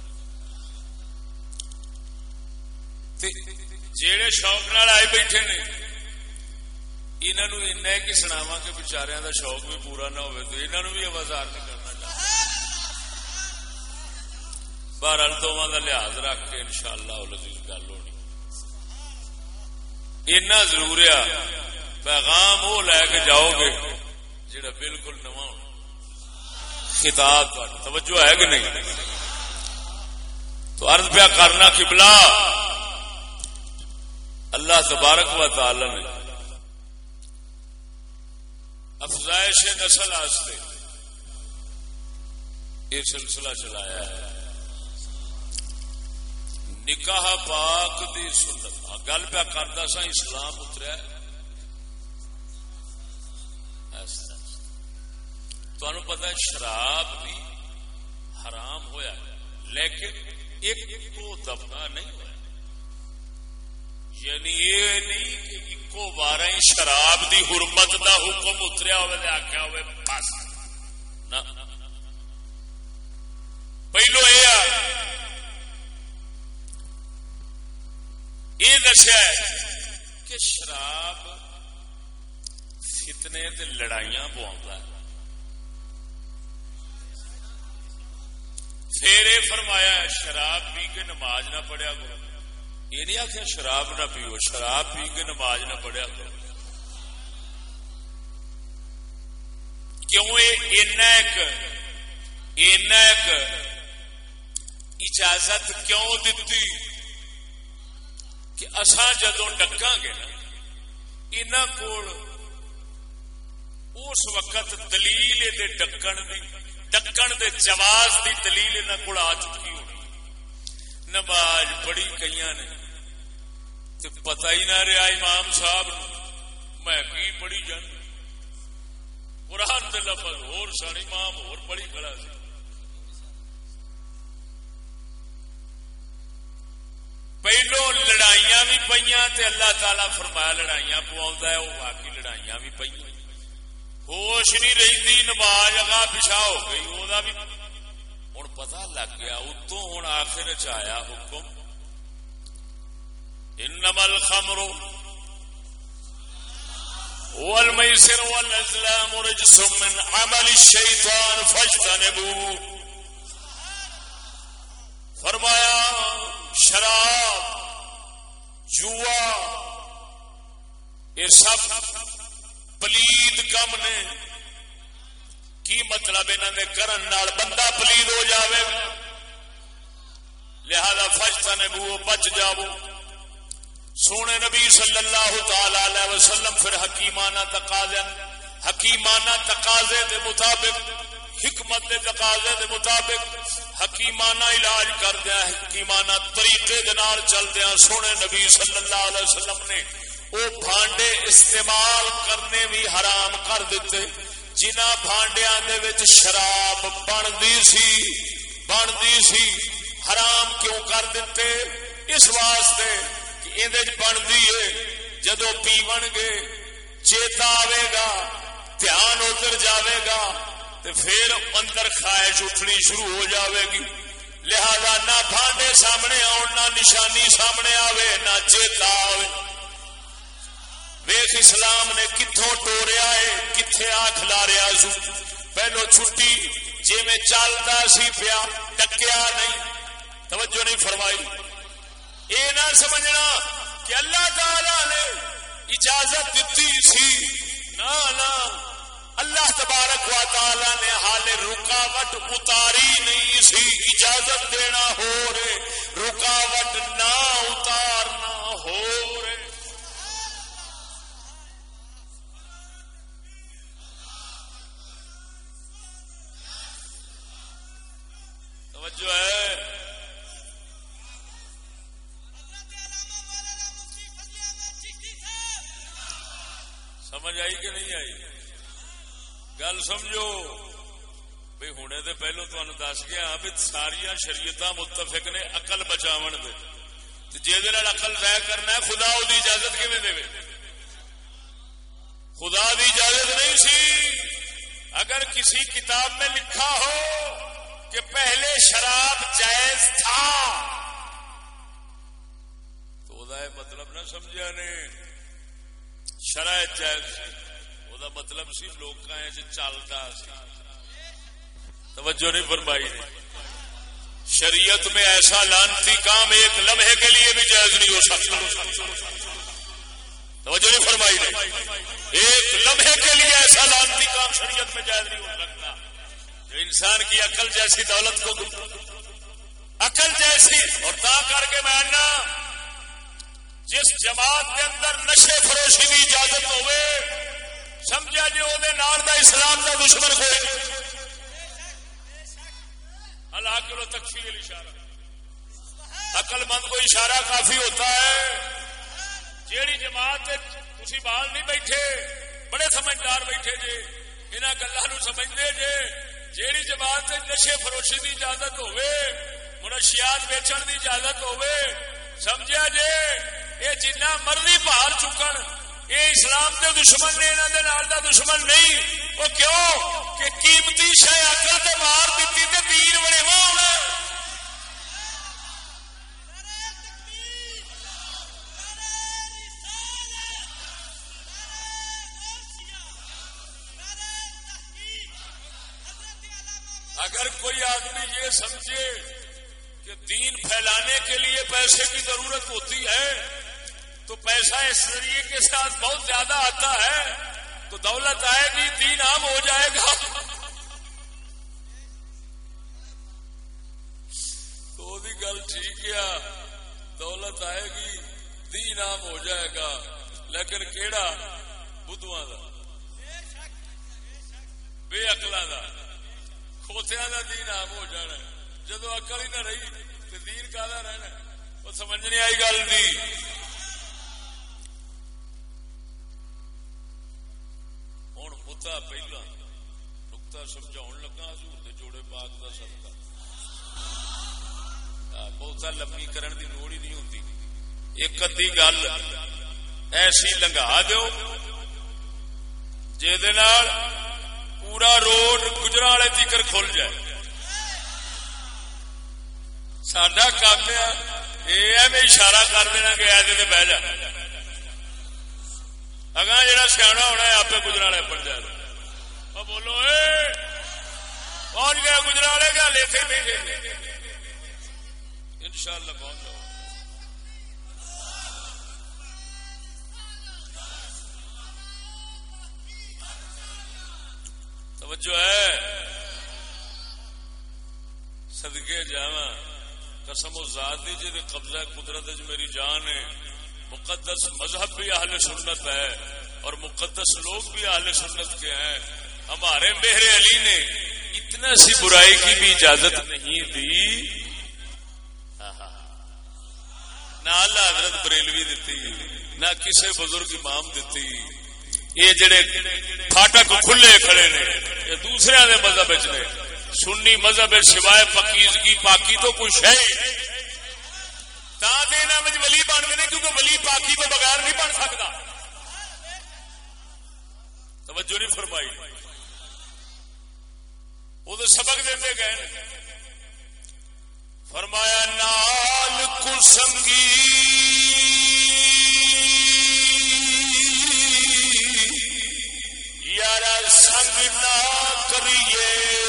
جہے شوق نال آئے بیٹھے نے انہوں کہ سناوا کہ بچاریا کا شوق بھی پورا نہ ہو تو انہوں بھی آوازار نہیں کرنا چاہتا بہرحال دونوں کا لحاظ رکھ کے ان شاء اللہ گل ہونی اینا ضرور پیغام وہ لے کے جاؤ گے جڑا بالکل نو خطاب توجہ ہے کہ نہیں تو ارد پیا کرنا قبلہ اللہ تبارک و تعالی نے افزائش نسل آستے یہ سلسلہ چلایا ہے۔ نکاح پاک دی سنت۔ گل پیا کرتا سا اسلام اتریا تمہیں پتا شراب بھی حرام ہویا لیکن ایک کو دبنا نہیں یعنی یہ نہیں کہ ایکو بار شراب دی حرمت دا حکم اتریا ہوئے آخیا ہوئے، بس۔ نہ۔ پہلو یہ دسیا کہ شراب فتنے تے لڑائیاں پوا پھر یہ فرمایا شراب پی کے نماز نہ پڑھیا کرو۔ یہ نہیں آخیا شراب نہ پیو شراب پی کے نماز نہ پڑھیا کرو کیوں ایک ایک اجازت کیوں دیتی کہ اصا جدو ڈکا گے نا ان کو اس وقت دلیل ڈکن ڈکن دے جواز دی دلیل انہوں کو آ چکی ہونی نماز پڑھی کئی نے۔ تو پتا ہی نہ رہا امام صاحب میں کی پڑھی جان قرآن دے لفظ اور سن، امام اور پڑھی کھڑا سی۔ پہلو لڑائیاں بھی پہ اللہ تعالی فرمایا لڑائیاں پوا وہ باقی لڑائیاں بھی پہ ہوش نہیں رہی نماز اگا پچھا ہو گئی وہ بھی۔ ہوں پتا لگ گیا اتو ہوں آخر چیا حکم انمل خمرو والمیسر والازلام رجس من عمل الشیطان فاجتنبو فرمایا، شراب، جوا، یہ سب پلید کم نے۔ کی مطلب انہوں نے کرن نال بندہ پلید ہو جاوے؟ لہذا فجتا نے بو بچ جاو سونے نبی صلی اللہ تعالی علیہ وسلم پھر حکیمانہ تقاضے حکیمانہ تقاضے دے مطابق، حکمت دے تقاضے دے مطابق حکیمانہ علاج کر دیا حکیمانہ طریقے دے نال چل دیا سونے نبی صلی اللہ علیہ وسلم نے وہ بھانڈے استعمال کرنے بھی حرام کر دیتے۔ جنہ بھانڈیا شراب بنتی سی بنتی سی، حرام کیوں کر دیتے؟ اس واسطے کہ بنتی ہے جدو پیو گے چیتا آئے گا، دھیان ادھر جاوے گا تو پھر اندر خواہش اٹھنی شروع ہو جاوے گی۔ لہذا نہ بھانڈے سامنے آؤ، نہ نشانی سامنے آوے، نہ چیتا آئے ویخ اسلام نے کتوں ٹوریا ہے کتنے آ کھلاریا سو۔ پہلو چھٹی جی میں چلتا سی پیا، ٹکیا نہیں۔ توجہ نہیں فرمائی۔ یہ نہ سمجھنا کہ اللہ تعالی نے اجازت دیتی سی۔ نہ۔ اللہ تبارک و تعالی نے حال رکاوٹ اتاری نہیں سی۔ اجازت دینا ہو رہے۔ رکاوٹ نہ اتارنا ہو رہے۔ توجہ ہے۔ سمجھ آئی کہ نہیں آئی؟ گل سمجھو۔ بھائی ہوں تو پہلو تمہیں دس گیا ہاں بھی ساریا شریعت متفق نے اقل بچاو جی اقل طے کرنا ہے، خدا وہ اجازت کیون دے خدا دی اجازت نہیں سی۔ اگر کسی کتاب میں لکھا ہو کہ پہلے شراب جائز تھا، تو مطلب نہ سمجھا نے۔ شرائط جائز وہ مطلب سی لوگ چلتا سی۔ توجہ نہیں فرمائی شریعت میں ایسا لانتی کام ایک لمحے کے لیے بھی جائز نہیں ہو سکتا۔ توجہ نہیں فرمائی نہیں ایک لمحے کے لیے ایسا لانتی کام شریعت میں جائز نہیں ہو سکتا۔ جو انسان کی عقل جیسی دولت کو عقل جیسی اور تا کر کے میں جس جماعت کے اندر نشے فروشی کی اجازت ہوئے، سمجھا جی وہ نال دا اسلام کا دشمن ہوئے اللہ کرو تکفیر اشارہ عقل مند کو اشارہ کافی ہوتا ہے۔ جیڑی جماعت تھی بال نہیں بیٹھے، بڑے سمجھدار بیٹھے جے۔ انہوں گلوں سمجھتے جے۔ جیڑی جماعت نشے فروشی کی اجازت ہوئے، منشیات ویچن کی اجازت ہوئے۔ سمجھا جے؟ یہ جنا مرضی بہار چکن، یہ اسلام کے دشمن نے انہوں دا دشمن نہیں۔ وہ کیوں؟ کہ قیمتی شہ تے مار دیتی تے تیر بڑے ہونا۔ اگر کوئی آدمی یہ سمجھے کہ دین پھیلانے کے لیے پیسے کی ضرورت ہوتی ہے تو پیسہ اس ذریعے کے ساتھ بہت زیادہ آتا ہے، تو دولت آئے گی، دین عام ہو جائے گا۔ تو بھی گل ٹھیک ہے، دولت آئے گی، دین عام ہو جائے گا۔ لیکن کیڑا؟ بدھو کا بے اکلا کا کھوتیا کا دین عام ہو جانا جدو اکل ہی نہ رہی، تو دین کا رہنا وہ سمجھ نہیں آئی گل نہیں نکتا پہلا نکتا سمجھا لگا حضور دے جوڑے پاک کا سدکا بہت لمبی کرن دی لوڑ ہی نہیں ہوتی ایک ادی گل ایسی لنگا دو جی پورا روڈ گجرا والے تیکر کھل جائے سڈا کام یہ اشارہ کر دینا کہ ایسے بہ جا اگا جا سیا ہونا ہے آپ گجرا پڑ جائے بولو پہنچ گیا گجرا گا لیتے بھی ان شاء اللہ پہنچ جاؤ توجہ ہے سدکے جا قسم و ذات جی قبضہ قدرت میری جان ہے مقدس مذہب بھی اہل سنت ہے اور مقدس لوگ بھی اہل سنت کے ہیں۔ ہمارے مہر علی نے اتنا سی برائی کی بھی اجازت نہیں دی۔ نہ حضرت بریلوی دیتی، نہ کسی بزرگ امام دیتی۔ یہ جڑے فاٹک کھلے کھڑے نے، یہ دوسرے مذہب نے۔ سنی مذہب سوائے پکیزگی پاکی تو کچھ ہے۔ ولی بن گئے کیونکہ ولی پاکی تو بغیر نہیں بن سکتا۔ توجہ نہیں فرمائی۔ وہ سبق دے گئے فرمایا، نال کسنگی یار سنگ نہ کریے۔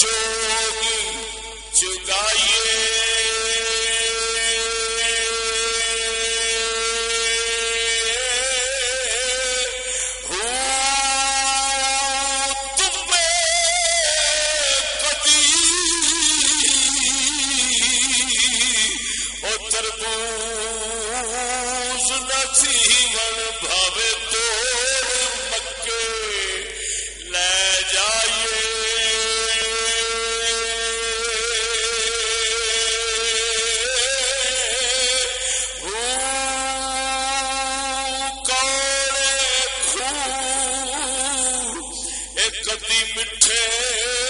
چوگ چگائیے کدی مٹھے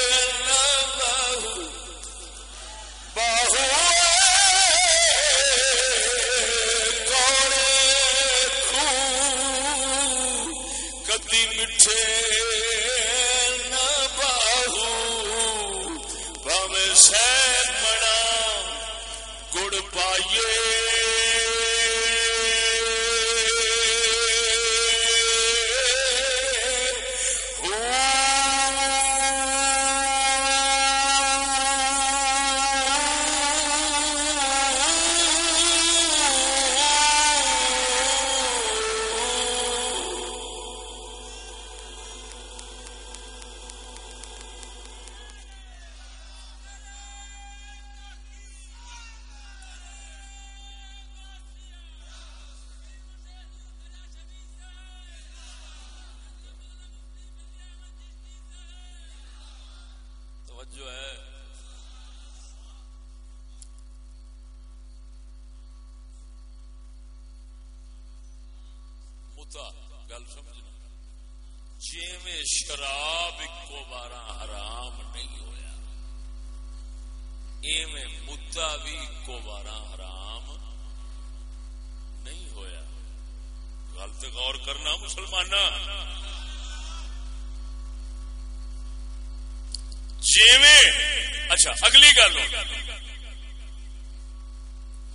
اچھا اگلی گل۔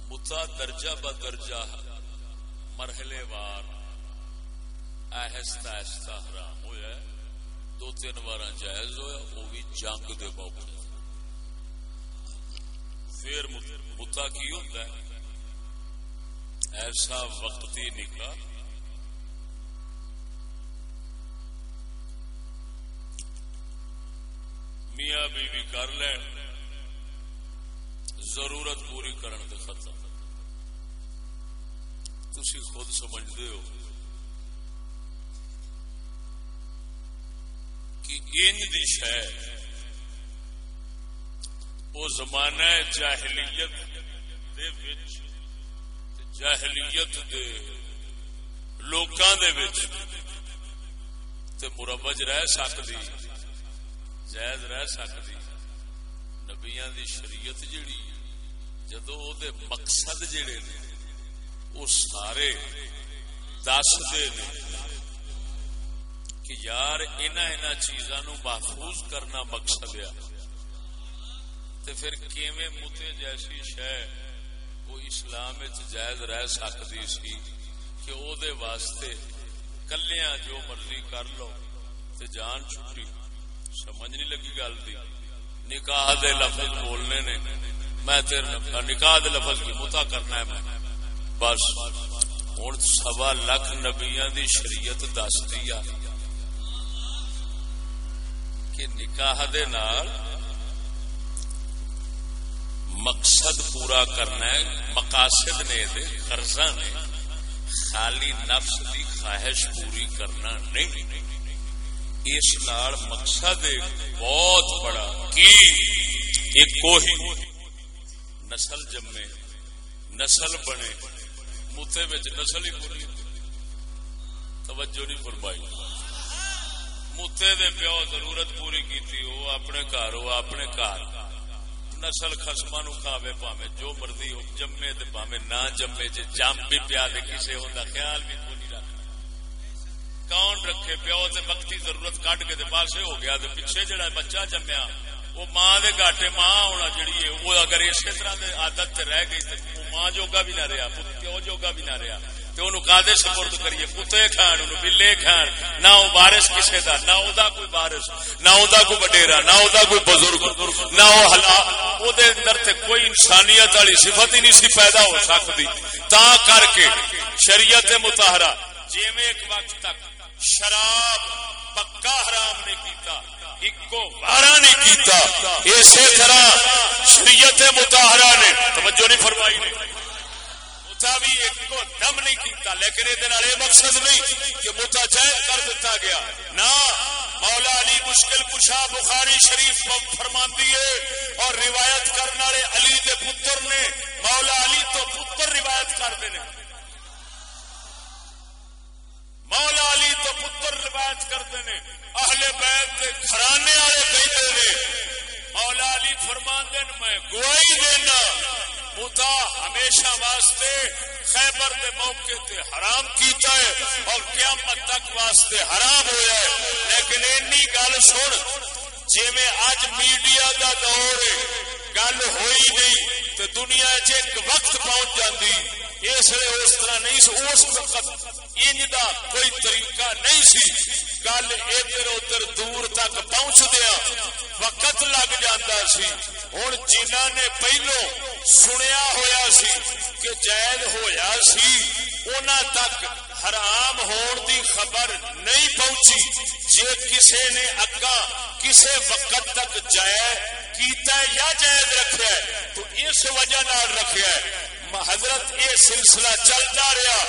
متا درجہ ب درجہ مرحلے وار آہستہ آہستہ حرام ہویا ہے۔ دو تین بار جائز ہویا، وہ بھی جنگ دے موقع پھر متا کی ہوتا ہے؟ ایسا وقتی نکاح میاں بیوی کر لین ضرورت پوری کرن دے ختم تسی خود سمجھتے ہو کہ انج دی شہ وہ زمانہ جاہلیت دے وچ جاہلیت دے لوکاں دے وچ، تے مروج رہ سکتی جائز رہ سکتی نبیا دی شریعت جیڑی جدو او دے مقصد جڑے نے وہ سارے دس دے کہ یار انہ انہ چیزاں نو محفوظ کرنا مقصد ہے۔ تے پھر کیویں متے جیسی شے وہ اسلام جائز رہ سکتی سی کہ او دے واسطے کلیاں جو مرضی کر لو تے جان چھٹی۔ سمجھ نہیں لگی گل دی۔ نکاح دے لفظ بولنے نے۔ میں تیرے نکاح دے لفظ کی متا کرنا ہے میں۔ بس ہوں سوا لکھ نبیا دی شریعت دس دیا کہ نکاح دے نال مقصد پورا کرنا ہے، مقاصد نے دے، قرضہ نے، خالی نفس دی خواہش پوری کرنا نہیں۔ اس نال مقصد بہت بڑا، کی؟ ایک ہی نسل جمے، نسل بنے۔ موتے نسل ہی بولی۔ توجہ نہیں فرمائی۔ موتے دے پیو ضرورت پوری کی وہ اپنے گھر وہ اپنے گھر۔ نسل خسما نو کھاوے پاوے، جو مرضی ہو، جمے تو پاوے، نہ جمے جی جم بھی پیا دے کسی ہوں خیال بھی کو نہیں رکھ کون رکھے؟ پیو تے وقتی ضرورت کٹ کے پاسے ہو گیا پیچھے جڑا بچہ جمیا وہ ماں دے گاٹے ماں ہونا جڑی ہے، وہ اگر اسی طرح دے عادت رہ گئی تو وہ ماں جوگا بھی نہ رہا پیو جوگا بھی نہ رہا۔ کادے سپرد کریے، کتے کھان بلے کھان۔ نہ وہ بارش کسی کا نہ وہ کوئی بارش، نہ وہ کوئی وڈیرا نہ وہ کوئی بزرگ، نہ وہ اندر تے کوئی انسانیت والی صفت ہی نہیں سی پیدا ہو سکتی۔ تا کر کے شریعت متحرا جی ایک وقت تک شراب پکا حرام نے کیتا، ایکو بارہ نے کیتا۔ اسی طرح شریعت متحرا نے، توجہ نہیں فرمائی نے۔ بھی ایک دم نہیں کیتا، لیکن یہ مقصد نہیں کہ متا جائز کر دیتا گیا۔ نہ، مولا علی مشکل کشا بخاری شریف فرما دیے اور روایت کرنے والے علی دے پتر نے، مولا علی تو پتر روایت کر دے مولا علی تو پتر روایت کرتے ہیں۔ اہل بیت گھرانے والے کہتے ہیں۔ مولا علی فرما دین میں گواہی دینا متا ہمیشہ واسطے خیبر دے موقع تے حرام کیتا ہے اور قیامت تک واسطے حرام ہوا ہے۔ لیکن اینی گل سن جی میں اج میڈیا دا دور ہے، گل ہوئی نہیں۔ تو دنیا چ وقت پہنچ جاندی۔ اس لیے اس طرح نہیں اس وقت انج دا کوئی طریقہ نہیں سی۔ گل ادھر ادھر دور تک پہنچ دیا وقت لگ جاتا سی۔ ہوں جنہ نے پہلو سنیا ہویا سی کہ جائز ہویا سی، انہاں تک حرام ہون دی خبر نہیں پہنچی۔ جے کسے نے اگا کسے وقت تک جائے، کیتا ہے یا جائز رکھا ہے، تو اس وجہ نال رکھا ہے۔ حضرت یہ سلسلہ چلتا رہا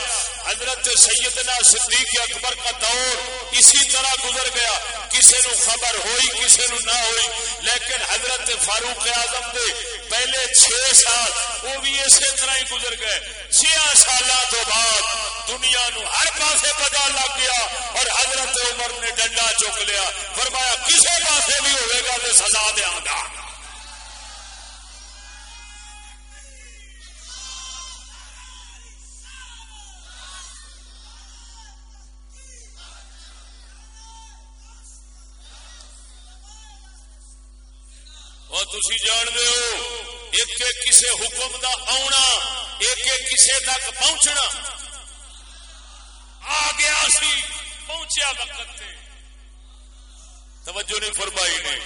حضرت سیدنا صدیق اکبر کا دور اسی طرح گزر گیا۔ کسی نو خبر ہوئی کسی نو نہ ہوئی۔ لیکن حضرت فاروق اعظم دے پہلے چھ سال وہ بھی اسی طرح ہی گزر گئے۔ چھ سال تو بعد دنیا نو ہر پاسے پتا لگ گیا اور حضرت عمر نے ڈنڈا چک لیا۔ فرمایا کسی پاسے بھی ہوئے گا تو سزا دیا گا اور تھی جان دے ہو، ایک کسے حکم دا آنا ایک کسے تک پہنچنا۔ پہنچیا وقت توجہ نہیں فرمائی نے۔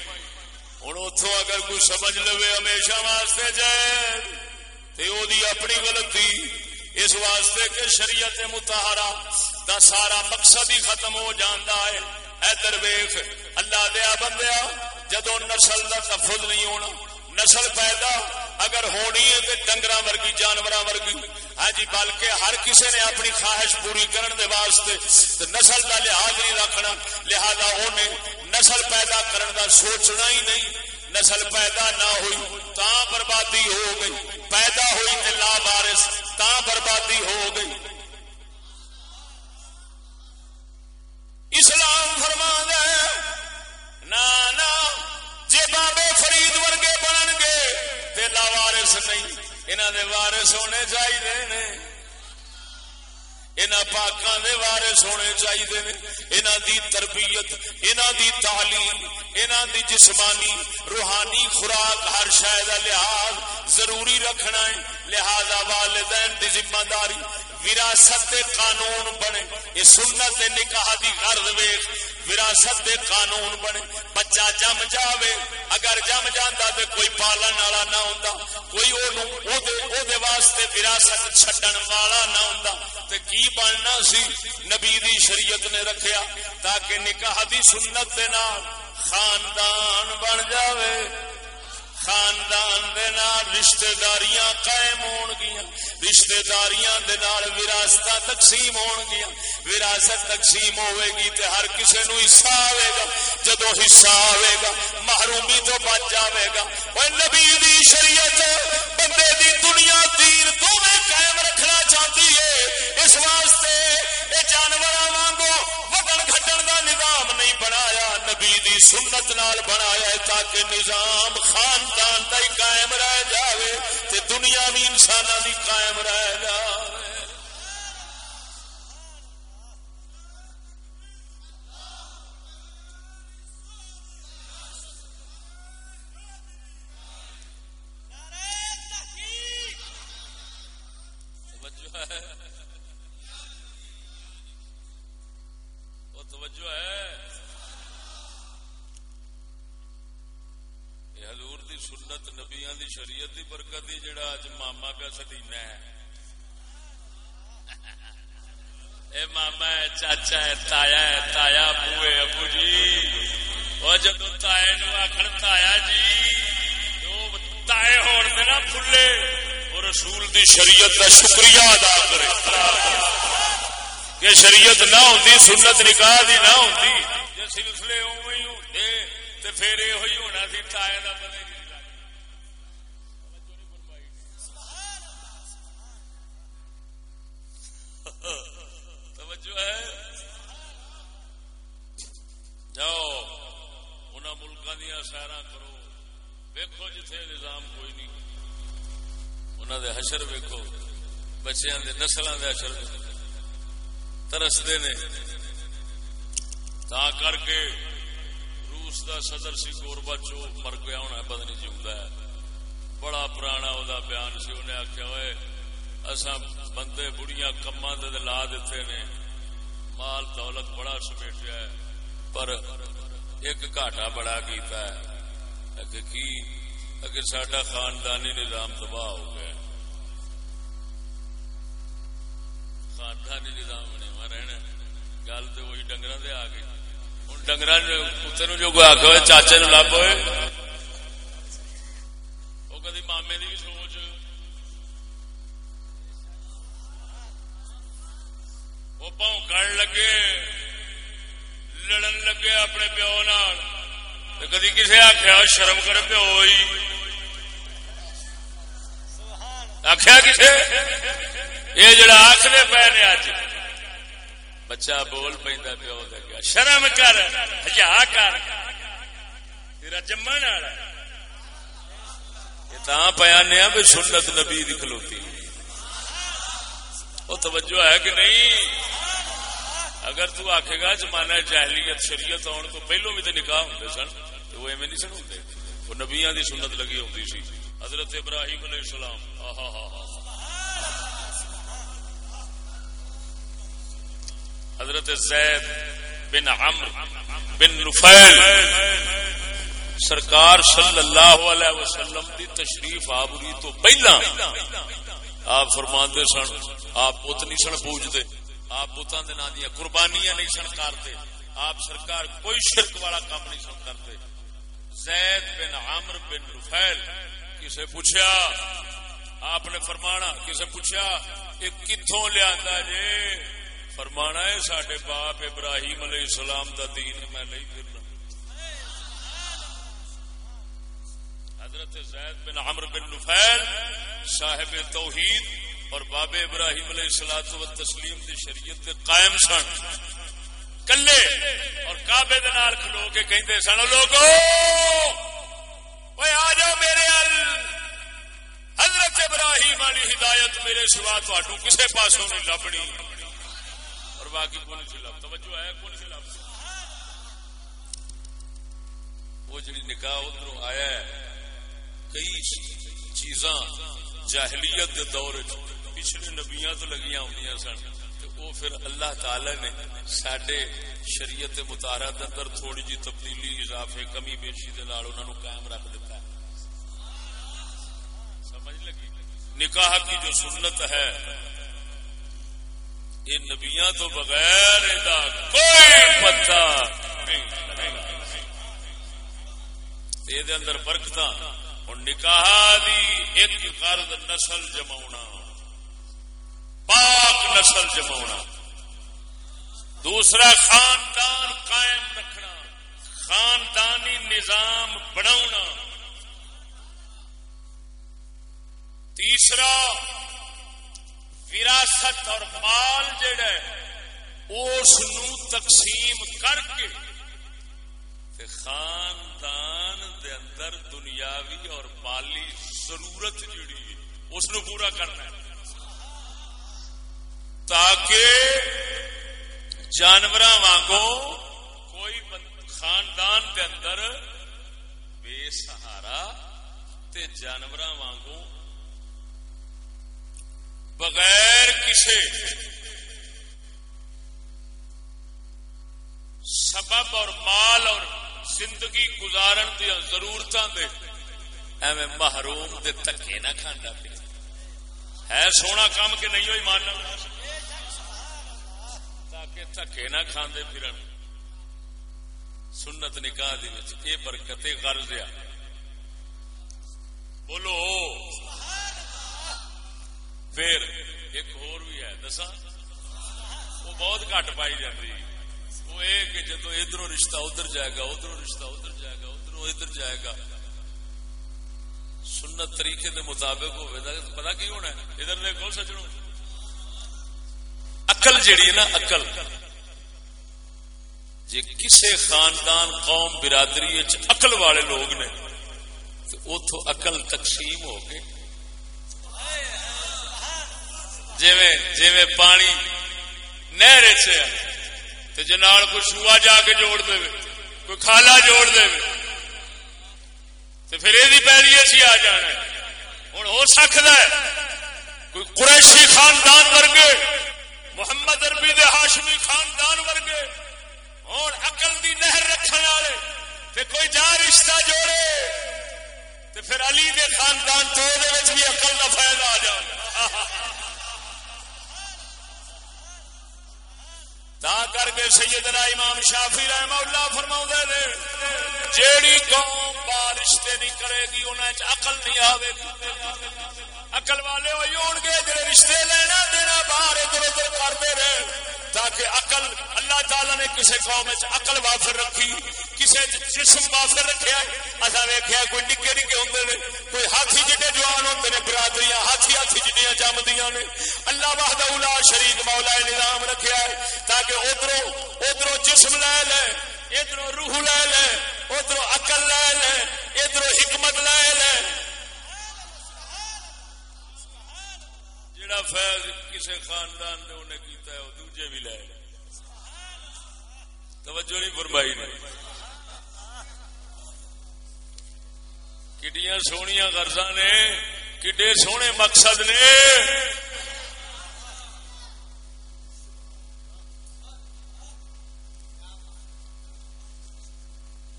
ہوں اتو اگر کوئی سمجھ لو ہمیشہ واسطے جائے تو اپنی غلطی، اس واسطے کہ شریعت متحرا دا سارا مقصد ہی ختم ہو جانا ہے۔ ادھر ویخ اللہ دیا بندیا جدو نسل کا تفظ نہیں ہونا، نسل پیدا اگر ہونی ہے تو ڈنگر ورگی جانور ورگی۔ ہاں جی بلکہ ہر کسی نے اپنی خواہش پوری کرنے دے واسطے نسل کا لحاظ نہیں رکھنا۔ لہذا انہیں نسل پیدا کرنے کا سوچنا ہی نہیں۔ نسل پیدا نہ ہوئی تا بربادی ہو گئی۔ پیدا ہوئی تو لا بارش تا بربادی ہو گئی۔ اسلام فرما دے نہ جی بابے فرید ورگے بن گے لا وارس نہیں انہوں دے وارس ہونے چاہیے ان پاکوں دے وارس ہونے چاہیے انہوں دی تربیت انہوں دی تعلیم انہوں دی جسمانی، روحانی خوراک ہر شاید لحاظ ضروری رکھنا ہے۔ لہذا والدین دی ذمہ داری وراثت قانون بنے۔ یہ سنت نکاح دی غرض ویخ وراثت قانون بنے۔ بچہ جم جاوے، اگر جم جانا تو کوئی پالن والا نہ ہوں کوئی او دے او دے واسطے وراثت چھڈن والا نہ ہوں تو کی بننا سی؟ نبی دی شریعت نے رکھیا تاکہ نکاح دی سنت دے نال خاندان بن جاوے۔ خاندان رشتے داریاں قائم ہون گیا رشتے داریاں دے نال وراثت تقسیم ہون گیا وراثت تقسیم ہوئے گی تے ہر کسے نو حصہ آئے گا۔ جدو حصہ آئے گا، محرومی تو بچ جائے گا۔ وہ نبی دی شریعت بندے دی دنیا دین دونوں قائم رکھنا چاہتی ہے۔ اس واسطے یہ جانور وانگو نہیں بنایا، نبی دی سنت نال بنایا تاکہ نظام خاندان کا ہی قائم رہ جاوے تے دنیا بھی انسان دی قائم رہ جائے شریعت کا شکریہ ادا کرے۔ کہ شریعت نہ ہوتی سنت نکاح دی نہ ہوتی جی سلسلے اوی ہوتے تو پھر یہ ہونا سی تائے کا پتہ توجہ ہے؟ جاؤ ان ملکوں دیا سیر کرو۔ ویکو جتھے نظام کوئی نہیں۔ انہوں دے حشر ویکو بچیاں دے نسل دے حشر ترستے نے تا کر کے روس دا صدر سی گوربا چو مر گیا ہونا پتہ نہیں جیوا ہے۔ بڑا پرانا وہ بیان سی انہیں آخیا ہوئے اصا بندے بڑیاں کما دے لا دیتے نے۔ مال دولت بڑا سمیٹیا ہے، پر ایک گاٹا بڑا کیتا ہے۔ کی؟ اگر سڈا خاندانی نظام تباہ ہو گیا۔ خاندانی نظام بنے رہنا گل تو وہی ڈنگر دے آ گئی ہوں ڈنگر کتے جو کوئی آخر ہوئے چاچے نو لب ہوئے وہ کدی مامے کی بھی سوچ وہ پاؤں کڑ لگے لڑن لگے اپنے پیو نال کدی کسی آخیا شرم کرے پیو ہی آخیا کسی یہ جڑا آخر پے نے اج بچہ بول پہ پیو دیا شرم کر، ہجا کر۔ تیرا جمن والا۔ یہ پیا بھی سنت نبی کھلوتی۔ وہ توجہ ہے کہ نہیں؟ اگر تو آخے گا زمانہ جاہلیت شریعت آن تو پہلو بھی تو نکاح ہوں سن، تو وہ ایویں نہیں سن ہوتے وہ نبیا کی سنت لگی ہوتی سی۔ حضرت ابراہیم علیہ السلام۔ حضرت زید بن عمر بن نفیل۔ سرکار صلی اللہ علیہ وسلم کی تشریف آبری تو پہلا۔ آپ فرماندے سن، آپ پوت نہیں سن پوجتے۔ آپ بتان نا دیا قربانیاں نہیں سن کرتے آپ سرکار کوئی شرک والا کام نہیں سن کرتے۔ زید بن عامر بن رفیل کسے پوچھا آپ نے فرمانا، کسے پوچھا یہ کتوں لیا جی فرمانا ہے سڈے باپ ابراہیم علیہ السلام دا دین میں نہیں پھرنا۔ حضرت زید بن عمر بن نفیل صاحب توحید اور باب ابراہیم علیہ السلاط و تسلیم کی شریعت کے قائم سن۔ کلے اور کابے دال کھلو کے کہتے سن لوگو آ جاؤ میرے ال۔ حضرت ابراہیم والی ہدایت میرے سوا تو کسے پاسوں نہیں لبنی۔ اور باقی کون سی لب؟ توجہ ہے کون سی لب وہ جڑی نکاح ادھر آیا ہے، کئی چیزاں جاہلیت دے دور پچھلے نبیا تو لگی ہوں سن۔ وہ پھر اللہ تعالی نے سڈے شریعت متارا اندر تھوڑی جی تبدیلی اضافے کمی بیشی دے نال انہوں نے قائم رکھ دیتا ہے۔ سمجھ لگی؟ نکاح کی جو سنت ہے یہ نبیاں تو بغیر دا کوئی پتا یہ اندر برکت ہوں نکاح دی ایک غرض نسل جما پاک نسل جما دوسرا، خاندان قائم رکھنا۔ خاندانی نظام بنا تیسرا، وراثت اور مال جڑا اس تقسیم کر کے خاندان دے اندر دنیاوی اور مالی ضرورت جڑی اس نو پورا کرنا ہے۔ تاکہ جانور وانگو کوئی خاندان دے اندر بے سہارا تے جانور وانگو بغیر کسی سبب اور مال اور زندگی گزارن دیا ضرورت دے ایویں محروم دے تکے نہ کھانا پیا۔ ہے سونا کام کہ نہیں ہوئی ماننا تاکہ تکے نہ کھاندے پھرن۔ سنت نکاح دی یہ برکت غرض دیا بولو۔ پھر ایک اور بھی ہے دسا وہ بہت گھٹ پائی جاتی وہ یہ کہ جدو ادھر رشتہ ادھر جائے گا، ادھر رشتہ ادھر جائے گا، ادھر ادھر جائے گا۔ سنت طریقے کے مطابق ہوئے پتا کی ہونا ہے؟ ادھر دیکھو سجڑوں اقل جیڑی ہے نا اقل جی کسے خاندان، قوم، برادری اقل والے لوگ نے، تو اتو اقل تقسیم ہو کے جی پانی نہر جنال کوئی سوا جا کے جوڑ دے، کوئی کھالا جوڑ دے تو پھر یہ پیری سی آ جانا ہوں ہو سکتا ہے، کوئی قریشی خاندان ورگے محمد اربی دے ہاشمی خاندان ورگے ہوں اقل دی نہر رکھنے والے تے کوئی جا رشتہ جوڑے تو پھر علی دے خاندان تو بھی اقل کا فائدہ آ جائے تا کر کے سیدنا امام شافی رحمہ اللہ فرما نے، جیڑی قوم بارشتے نہیں کرے گی انہیں اقل نہیں آئے گی۔ اقل والے وہی ہو گے جی رشتے لینا دینا باہر ادھر ادھر کرتے رہے۔ تاکہ عقل، اللہ تعالی نے کسی قوم عقل وافر رکھی کسی جسم وافر رکھا اصا ویخیا کوئی نکے نکے ہوں نے، کوئی ہاتھی جڈے جوان ہوتے نے برادری ہاتھی ہاتھی جنیا جمدیا نے۔ اللہ واہد الا شریف مولا نظام رکھا ہے، تاکہ ادھر ادھر جسم لے لے ادھر روح لے لے ادھر عقل لے لے ادھر حکمت لے لے۔ جڑا فیض کسی خاندان نے انہیں کیتا ہے، وہ دوجے بھی لے۔ توجہ نہیں فرمائی نے۔ کڈیاں سونیاں غرضاں نے، کڈے سونے مقصد نے۔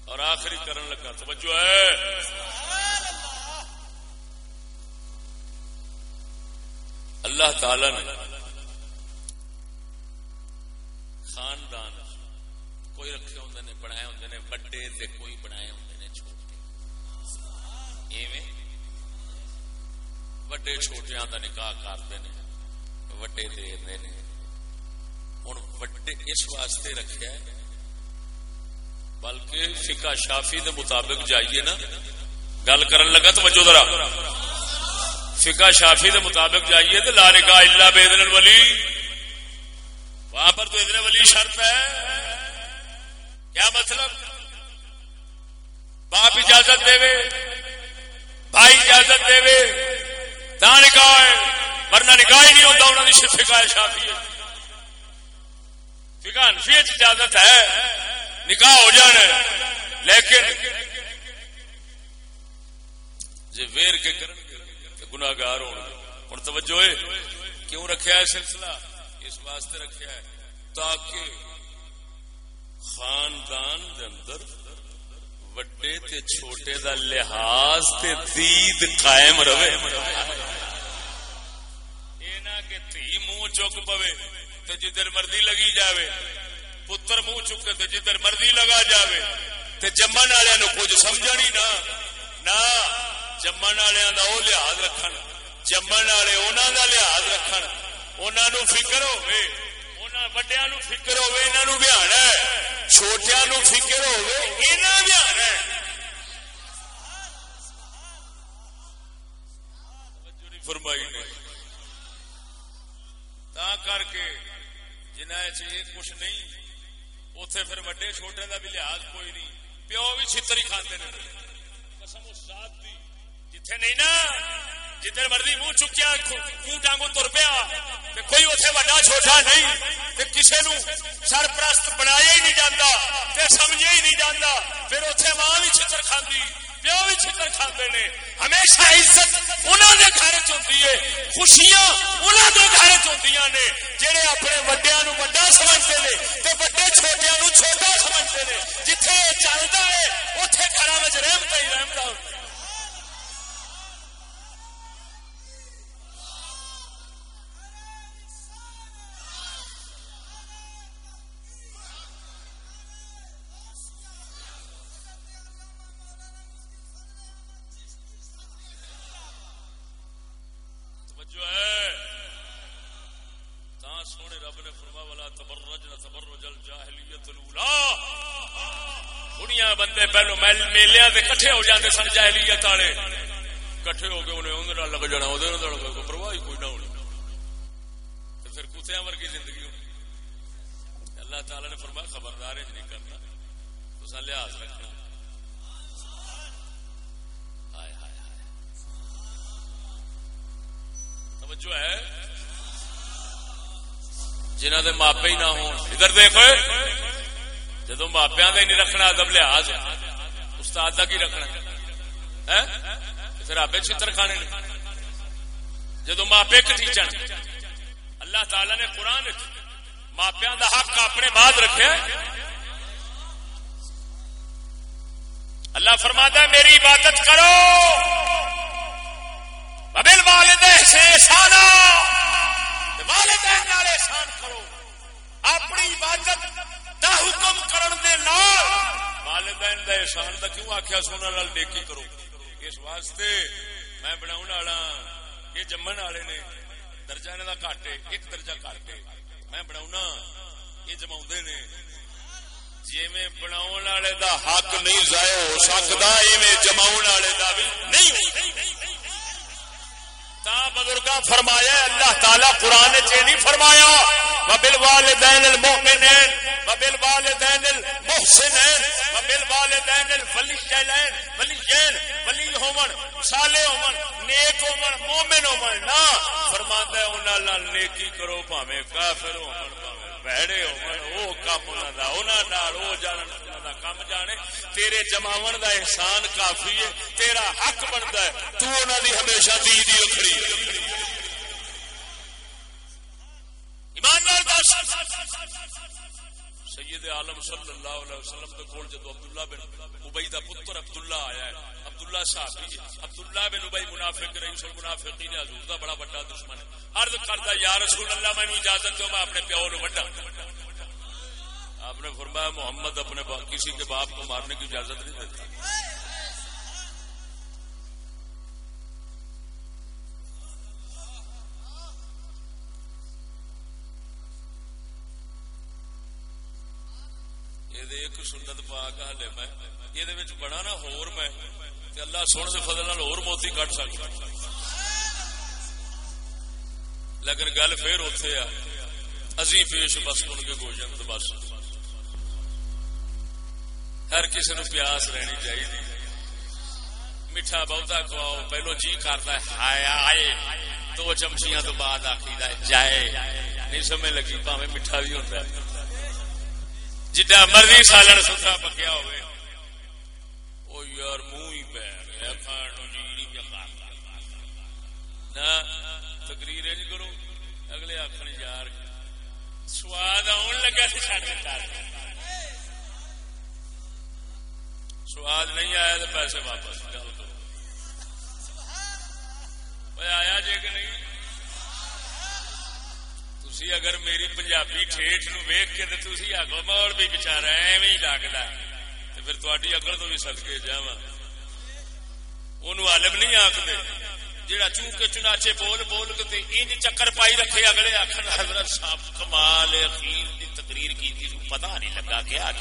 اور آخری کرن لگا، توجہ ہے۔ اللہ تعالی نے خاندان کوئی رکھے ہوں نے، بنائے ہوں نے بڑے تے کوئی بنائے ہوں نے چھوٹے۔ ایویں وڈے چھوٹیاں دا نکاح کرتے ہیں وڈے دے نے۔ ہوں اس واسطے رکھا ہے بلکہ فقہ شافی دے مطابق جائیے نا۔ گل کرن لگا تو وجہ فقہ شافی کے مطابق جائیے تو لال کا اللہ بے دن ولی وہاں پر تو ادن ولی شرط ہے۔ کیا مطلب؟ باپ اجازت دے۔ بھائی اجازت دے۔ تا نکاح ہے۔ ورنہ نکاح ہی نہیں ہوتا، انہوں نے صرف فقہ شافی فقہ انفی اجازت ہے۔ نکاح ہو جانا لیکن جی ویر کے کرن گناگار ہو ہوں توجہ کیوں رکھا ہے سلسلہ؟ اس واسطے رکھا ہے تاکہ خاندان دے اندر وڈے تے چھوٹے دا لحاظ تے دید قائم رہے۔ کہ تھی منہ چک پوے تو جدھر مرضی لگی جاوے، پتر منہ چکے تو جدھر مرضی لگا جاوے، تے جمن والے کچھ سمجھ نہ۔ جمن والوں کا وہ لحاظ رکھ جمن والے انہوں کا لحاظ رکھ انہوں فکر ہوے وڈیا نو فکر ہوے انہوں بہانا چھوٹیا نو فکر ہوے انہیں بہانا فرمائی نے تا کر کے جنہ کچھ نہیں اتے پھر وڈے چھوٹے کا بھی لحاظ کوئی نہیں پیو بھی چھتر ہی کھانے جتھے نہیں نا؟ جتنے مرضی منہ چکیا منہ ڈانگو تر پیا۔ کوئی اتنے وڈا چھوٹا نہیں۔ کسی نو سرپرست بنایا ہی نہیں جانا سمجھا ہی نہیں جانا پھر اتنے ماں بھی چھتر کھاندی، پیو بھی چھتر کھانے نے۔ ہمیشہ عزت انہوں نے گھر چی ہے خوشیاں انہوں کے گھر چی نے۔ جہے اپنے وڈیا نو وڈا سمجھتے ہیں تو وڈے چھوٹیا نو چھوٹا سمجھتے ہیں جتھے چلتا ہے اتنے گھر رحمت ہی رحمت ہوتی کتیا ورگی زندگی ہونی اللہ تعالی نے فرمایا، خبردار نہیں کرنا۔ تو لحاظ رکھنا۔ توجہ ہے؟ جنہ دے ماپے ہی نہ ہوں ادھر دیکھو جدو ماپیا کا نہیں رکھنا، ادب لحاظ استاد کا کی رکھنا؟ پھر آپ چتر کھانے جدو ماپے کٹیچن اللہ تعالی نے قرآن ماپیا کا حق اپنے بعد رکھے اللہ فرماتا ہے، میری عبادت کرو۔ ببل والدین سے احسان والدین احسان کرو۔ اپنی عبادت دا حکم کرن دے نال۔ والدین دا احسان دا کیوں آکھیا سونا نال نیکی کرو۔ اس واسطے میں بناون والا ہاں یہ جمن والے نے درجہ انہاں دا گھٹ ہے، ایک درجہ گھٹ ہے۔ میں بناونا یہ جماوندے نے۔ جی جویں بناون والے دا حق نہیں ضائع ہو سکدا، ایویں جماون والے دا بھی نہیں۔ تا بزرگاں فرمایا اللہ تعالی قرآن چ نہیں فرمایا وبل والدین المؤمنین وبل والدین المحسنین وبل والدین الولیین ولیین ولی ہومن، صالح ہومن، نیک ہومن، مومن ہومن، نہ فرماندا ہے، انہاں نال نیکی کرو بھاویں کافر ہومن بھاویں بہڑے ہومن او کام جانے تیرے جماون دا احسان کافی ہے تیرا حق بنتا ہے تو انہاں دی ہمیشہ دی دی اکھڑی ایمان دس سید عالم صلی اللہ علیہ وسلم کے کول جدو عبداللہ بن ابئی دا پتر عبداللہ آیا ہے۔ عبداللہ صاحب عبداللہ بن ابئی منافق، رئیس المنافقین حضور دا بڑا بڑا دشمن ہے۔ عرض کرتا یا رسول اللہ، میں اجازت دو میں اپنے پیو نو وڈا۔ آپ نے فرمایا، محمد اپنے کسی کے باپ کو مارنے کی اجازت نہیں دیتا۔ ایک سنت پاک ہلے میں۔ یہ بڑا نا ہور میں۔ اللہ سن سے فضل ہور موتی کٹ سکتا لیکن گل پھر اتے آ۔ ازی پیش بس ان کے گوشن بس۔ ہر کسی نو پیاس رہنی چاہیے میٹھا بہتا کھواؤ۔ پہلو جی کرتا ہے آئے۔ دو چمچیاں تو بعد آخری جائے۔ نہیں سمے لگی پاوے میٹھا بھی ہوتا ہے۔ جدا مرضی سالن ستھرا پکیا ہوئے۔ او یار منہ ہی پہ گیا کھان نہ تقریر کرو۔ اگلے آخر یار، سواد آن لگا سی چڑھ سواد نہیں آیا تو پیسے واپس گل کرو آیا جی کہ نہیں؟ تھی اگر میری پنجابی ٹھیٹ نو ویک کے تو تھی آگو موڑ بھی بچارا ایویں ہی لگتا پھر تاری اکل تو بھی سد کے جا ان غالب نہیں آخر جہاں چونکے چناچے بول بول کے انج چکر پائی رکھے اگلے آخر حضرت صاحب کمال اخیر کی تقریر کی پتا نہیں لگا کیا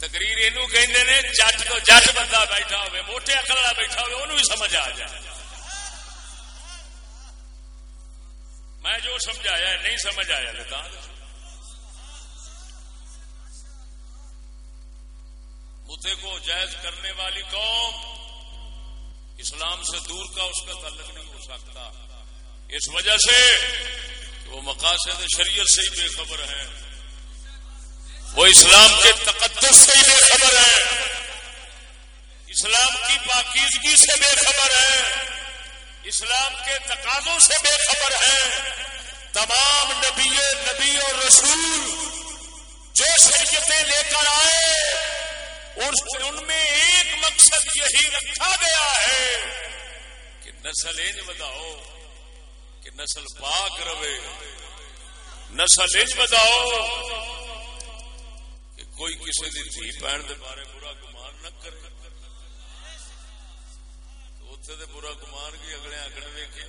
تقریر یہ جٹ تو جٹ بندہ بیٹھا ہوئے موٹے اکل والا بیٹھا ہوئے انہوں بھی سمجھ آ جائے میں جو سمجھایا نہیں سمجھ آیا لگا متے کو جائز کرنے والی قوم اسلام سے دور کا اس کا تعلق نہیں ہو سکتا۔ اس وجہ سے وہ مقاصد شریعت سے ہی بے خبر ہے وہ اسلام کے تقدس سے ہی بے خبر ہے اسلام کی پاکیزگی سے بے خبر ہے اسلام کے تقاضوں سے بے خبر ہے تمام نبی نبی اور رسول جو شریعتیں لے کر آئے، اور ان میں ایک مقصد یہی رکھا گیا ہے کہ نسل انج بتاؤ کہ نسل پاک رہے نسل انج بتاؤ کوئی کسی کی دھی پہن کے بارے برا گمان نہ کرے۔ اتنے تو برا گمان کی اگلے اگڑ ویکے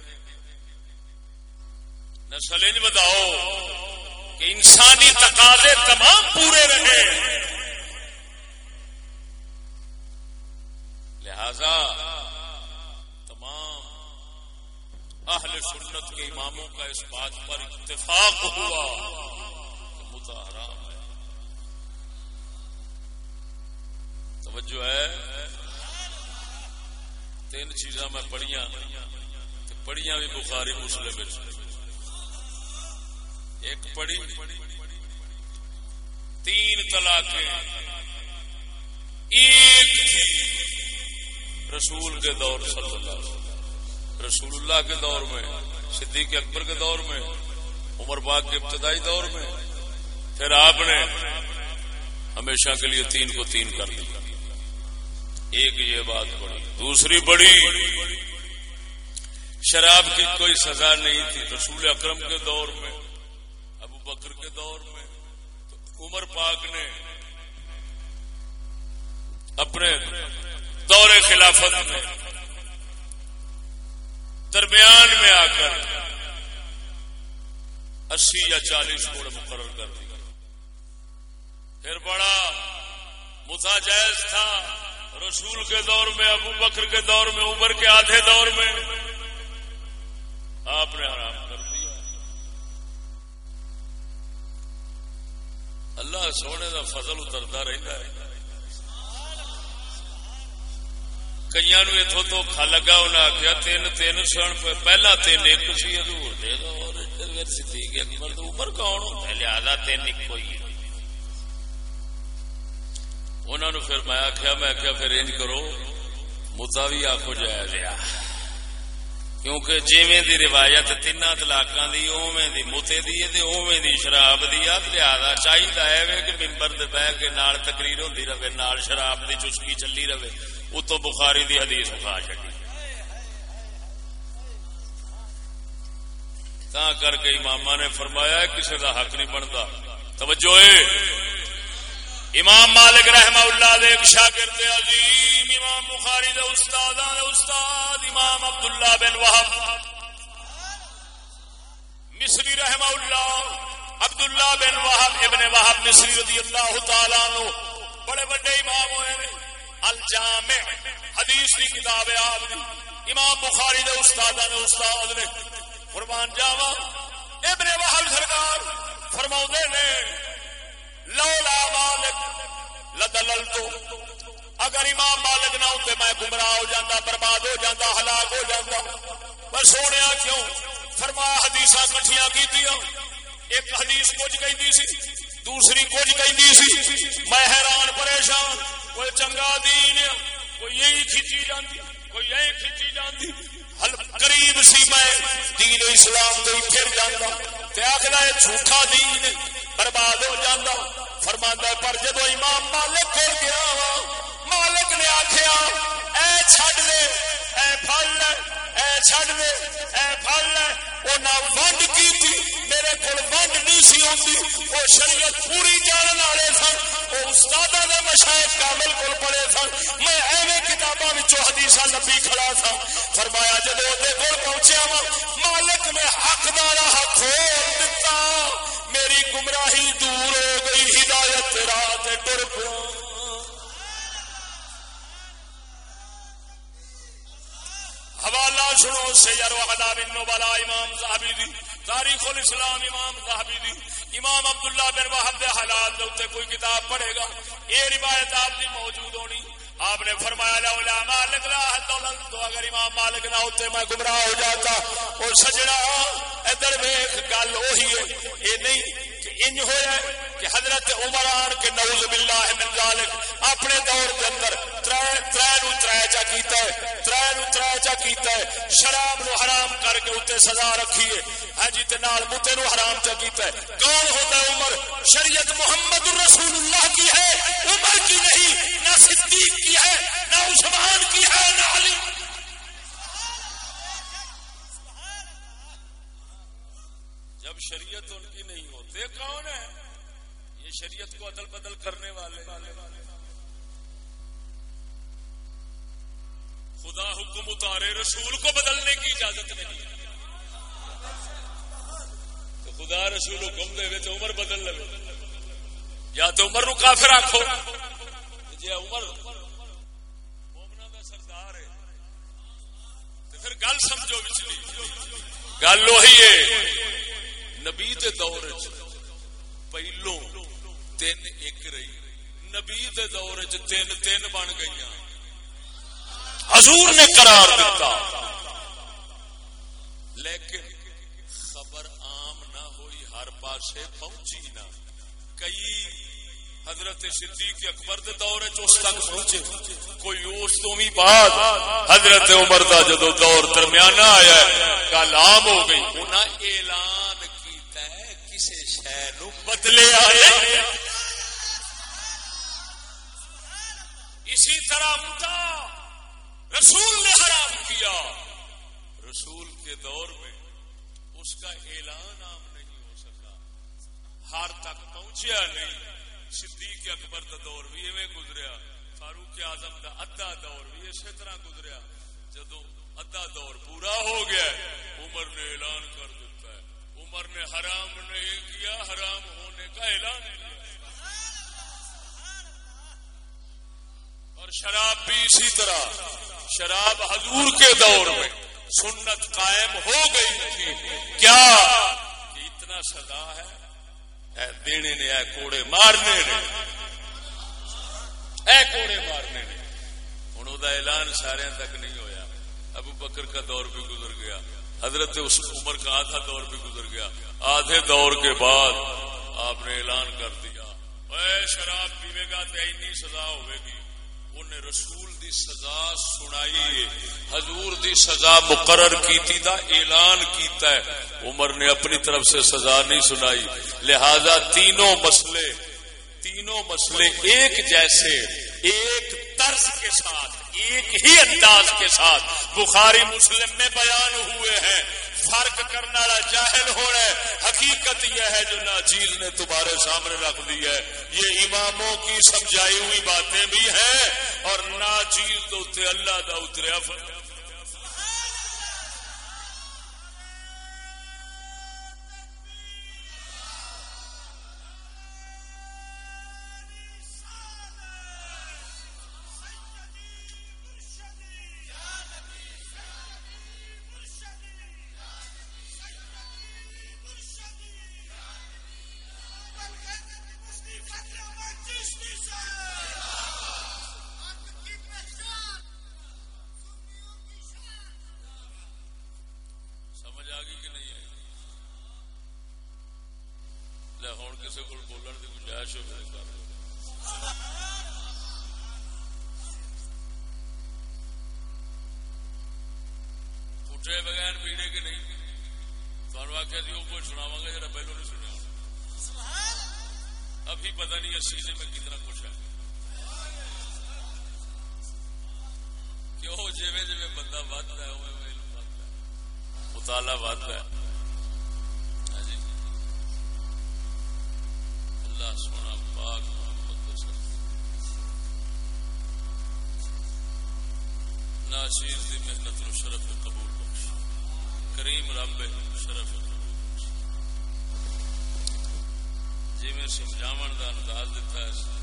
نسل انج بتاؤ کہ انسانی تقاضے تمام پورے رہے۔ لہذا تمام اہل سنت کے اماموں کا اس بات پر اتفاق ہوا مظاہرہ توجہ ہے۔ تین چیزاں میں پڑھیا پڑھیا بھی بخاری مسلم ایک پڑھی، تین طلاق ایک تھی رسول کے دور صلی اللہ رسول اللہ کے دور میں، صدیق اکبر کے دور میں، عمر باغ کے ابتدائی دور میں۔ پھر آپ نے ہمیشہ کے لیے تین کو تین کر دیا۔ ایک یہ بات بڑی دوسری بڑی شراب کی کوئی سزا نہیں تھی۔ رسول اکرم کے دور میں، ابو بکر کے دور میں، تو عمر پاک نے اپنے دور خلافت میں درمیان میں آ کر اسی یا چالیس کوڑ مقرر کر دیا۔ پھر بڑا جائز تھا۔ رسول کے دور میں، ابو بکر کے دور میں، عمر کے آدھے دور میں آپ نے آرام کر دیا۔ اللہ سونے کا فضل اترتا رہتا ہے۔ کئی نو اتو تو کھا لگا انہیں آخیا تین تین سن پہلا تین ایک سی ادور دے دو۔ صدیق اکبر تو عمر کون ہوتا ہے؟ لہذا تین ایک کوئی انہوں نے پھر میں آخیا میں آخیا پھر انج کرو۔ مدا بھی آخو جایا گیا کیونکہ جیویں دی روایت تین تلاک دی، اوویں دی متے دی، تے اوویں دی شراب دی ا لہذا چاہیے ہے کہ ممبر دے بہ کے نال تقریر ہوندی رہے، نال شراب دی چسکی چلی رہے۔ اتو بخاری دی حدیث اٹھا چڑی تا کر کے امام نے فرمایا کسی دا حق نہیں بنتا توجہ اے۔ امام مالک رحم اللہ دے شاگرد عظیم، امام بخاری دے استاد استاد، امام عبداللہ بن وحب مصری رحم اللہ، عبداللہ بن وحب ابن وحب مصری رضی اللہ تعالیٰ نو بڑے بڑے امام ہوئے نے۔ الجامع، حدیث کی کتاب ہے آپ نے امام بخاری دے استاد نے استاد نے۔ قربان جاوا ابن وحب سرکار فرماؤ نے لولا مالک لدلل تو اگر امام مالک نہ ہوتے میں گمراہ ہو جاتا برباد ہو جاتا ہلاک ہو جاتا میں سونے کیوں؟ فرمایا حدیث کٹھیاں کی ایک حدیث کچھ کہی سی، دوسری کچھ کہی سی۔ میں حیران پریشان، کوئی چنگا دین کوئی یہی کھچی جاتی کوئی یہی کھچی جاتی قریب سی میں دین اسلام تو پھر جانا آخر جھوٹا دین برباد ہو جاتا فرما پر جب امام مالک ہو گیا مالک نے آخیا اے چھڈ دے، اے پھل لے، اے چھڈ دے، اے پھل لے۔ وہ ونڈ کی تھی میرے کو ونڈ نہیں سی ہوتی وہ شریعت پوری جاننے والے سن وہ استاد نے مشاہد کامل کو پڑے سن۔ میں ایویں حصہ لبی کھڑا تھا فرمایا جب وہ پہنچیا وا، مالک نے حق دارا رات ٹر حوالہ سنو سیر وحدہ بن نبلا امام صحابی دی، تاریخ الاسلام امام صحابی دی۔ امام عبداللہ بن وحب دے حالات دے اتنے کوئی کتاب پڑھے گا یہ روایت آپ دی موجود ہونی۔ آپ نے فرمایا، لولا مالک لا دولت تو اگر امام مالک نہ ہوتے میں گمراہ ہو جاتا۔ اور سجڑا، ادھر ویخ گل وہی ہے۔ یہ نہیں کہ انج ہوا کہ حضرت عمر آن کے نعوذ باللہ من ذالک اپنے دور کے اندر ترے ترے نو ترے چا کیتا ہے، ترے نو ترے چا کیتا ہے، شراب نو حرام کر کے اوتے سزا رکھی ہے۔ ہاں جی تے نال متے نو حرام چا کیتا ہے۔ کون ہوتا ہے عمر؟ شریعت محمد رسول اللہ کی ہے۔ عمر کی نہیں، نہ صدیق کی ہے، نہ عثمان کی ہے، نہ علی۔ جب شریعت ان کی نہیں ہوتے، کون ہے؟ شریعت کو عدل بدل کرنے والے۔ خدا حکم اتارے، رسول کو بدلنے کی اجازت نہیں۔ تو خدا رسول حکم دے تو عمر بدل لے یا تو عمر نو کافر آخو جی عمر مومنا کا سردار ہے تو پھر گل سمجھو بچلی گل وہی ہے، نبی دے دور پہلو تین ایک رہی نبی دے دور چ تین تین بن گئی حضور نے قرار دیتا لیکن خبر عام نہ ہوئی ہر پاسے پہنچی نہ کئی حضرت صدیق اکبر دے دور اس تک پہنچے کوئی اس تو بھی بعد حضرت عمر دا جدو دور درمیانہ آیا ہے کل عام ہو گئی انہیں اعلان کیتا ہے کسی شہر بدلے آئے اسی طرح مٹا، رسول نے حرام کیا۔ رسول کے دور میں اس کا اعلان عام نہیں ہو سکا۔ ہار تک پہنچیا نہیں۔ صدیق اکبر کا دور بھی ایویں گزریا۔ فاروق اعظم کا ادھا دور بھی اسی طرح گزریا۔ جدو ادھا دور پورا ہو گیا، عمر نے اعلان کر دیتا ہے۔ عمر نے حرام نہیں کیا، حرام ہونے کا اعلان کیا۔ اور شراب بھی اسی طرح، شراب حضور کے دور میں سنت قائم ہو گئی تھی۔ کیا؟ اتنا سزا ہے۔ اے دینے نے، اے کوڑے مارنے نے۔ اے کوڑے مارنے نے۔ ہوں وہ اعلان سارے تک نہیں ہویا۔ ابو بکر کا دور بھی گزر گیا۔ حضرت اس عمر کا آدھا دور بھی گزر گیا۔ آدھے دور کے بعد آپ نے اعلان کر دیا۔ اے شراب پیوے گا تو ای سزا ہوئے گی۔ انہیں رسول دی سزا سنائی حضور دی سزا مقرر کیتی دا، اعلان کیتا ہے۔ عمر نے اپنی طرف سے سزا نہیں سنائی۔ لہذا تینوں مسئلے تینوں مسئلے ایک جیسے، ایک طرز کے ساتھ، ایک ہی انداز کے ساتھ بخاری مسلم میں بیان ہوئے ہیں۔ فرق کرنے والا جاہل ہو رہا ہے۔ حقیقت یہ ہے جو ناچیز نے تمہارے سامنے رکھ دی ہے۔ یہ اماموں کی سمجھائی ہوئی باتیں بھی ہیں اور ناچیز تو اللہ دا اتریا فرق تاثیر دی محنت نو شرف قبول بخش. کریم رب شرف جی میں سمجھاو کا انداز دیتا ہے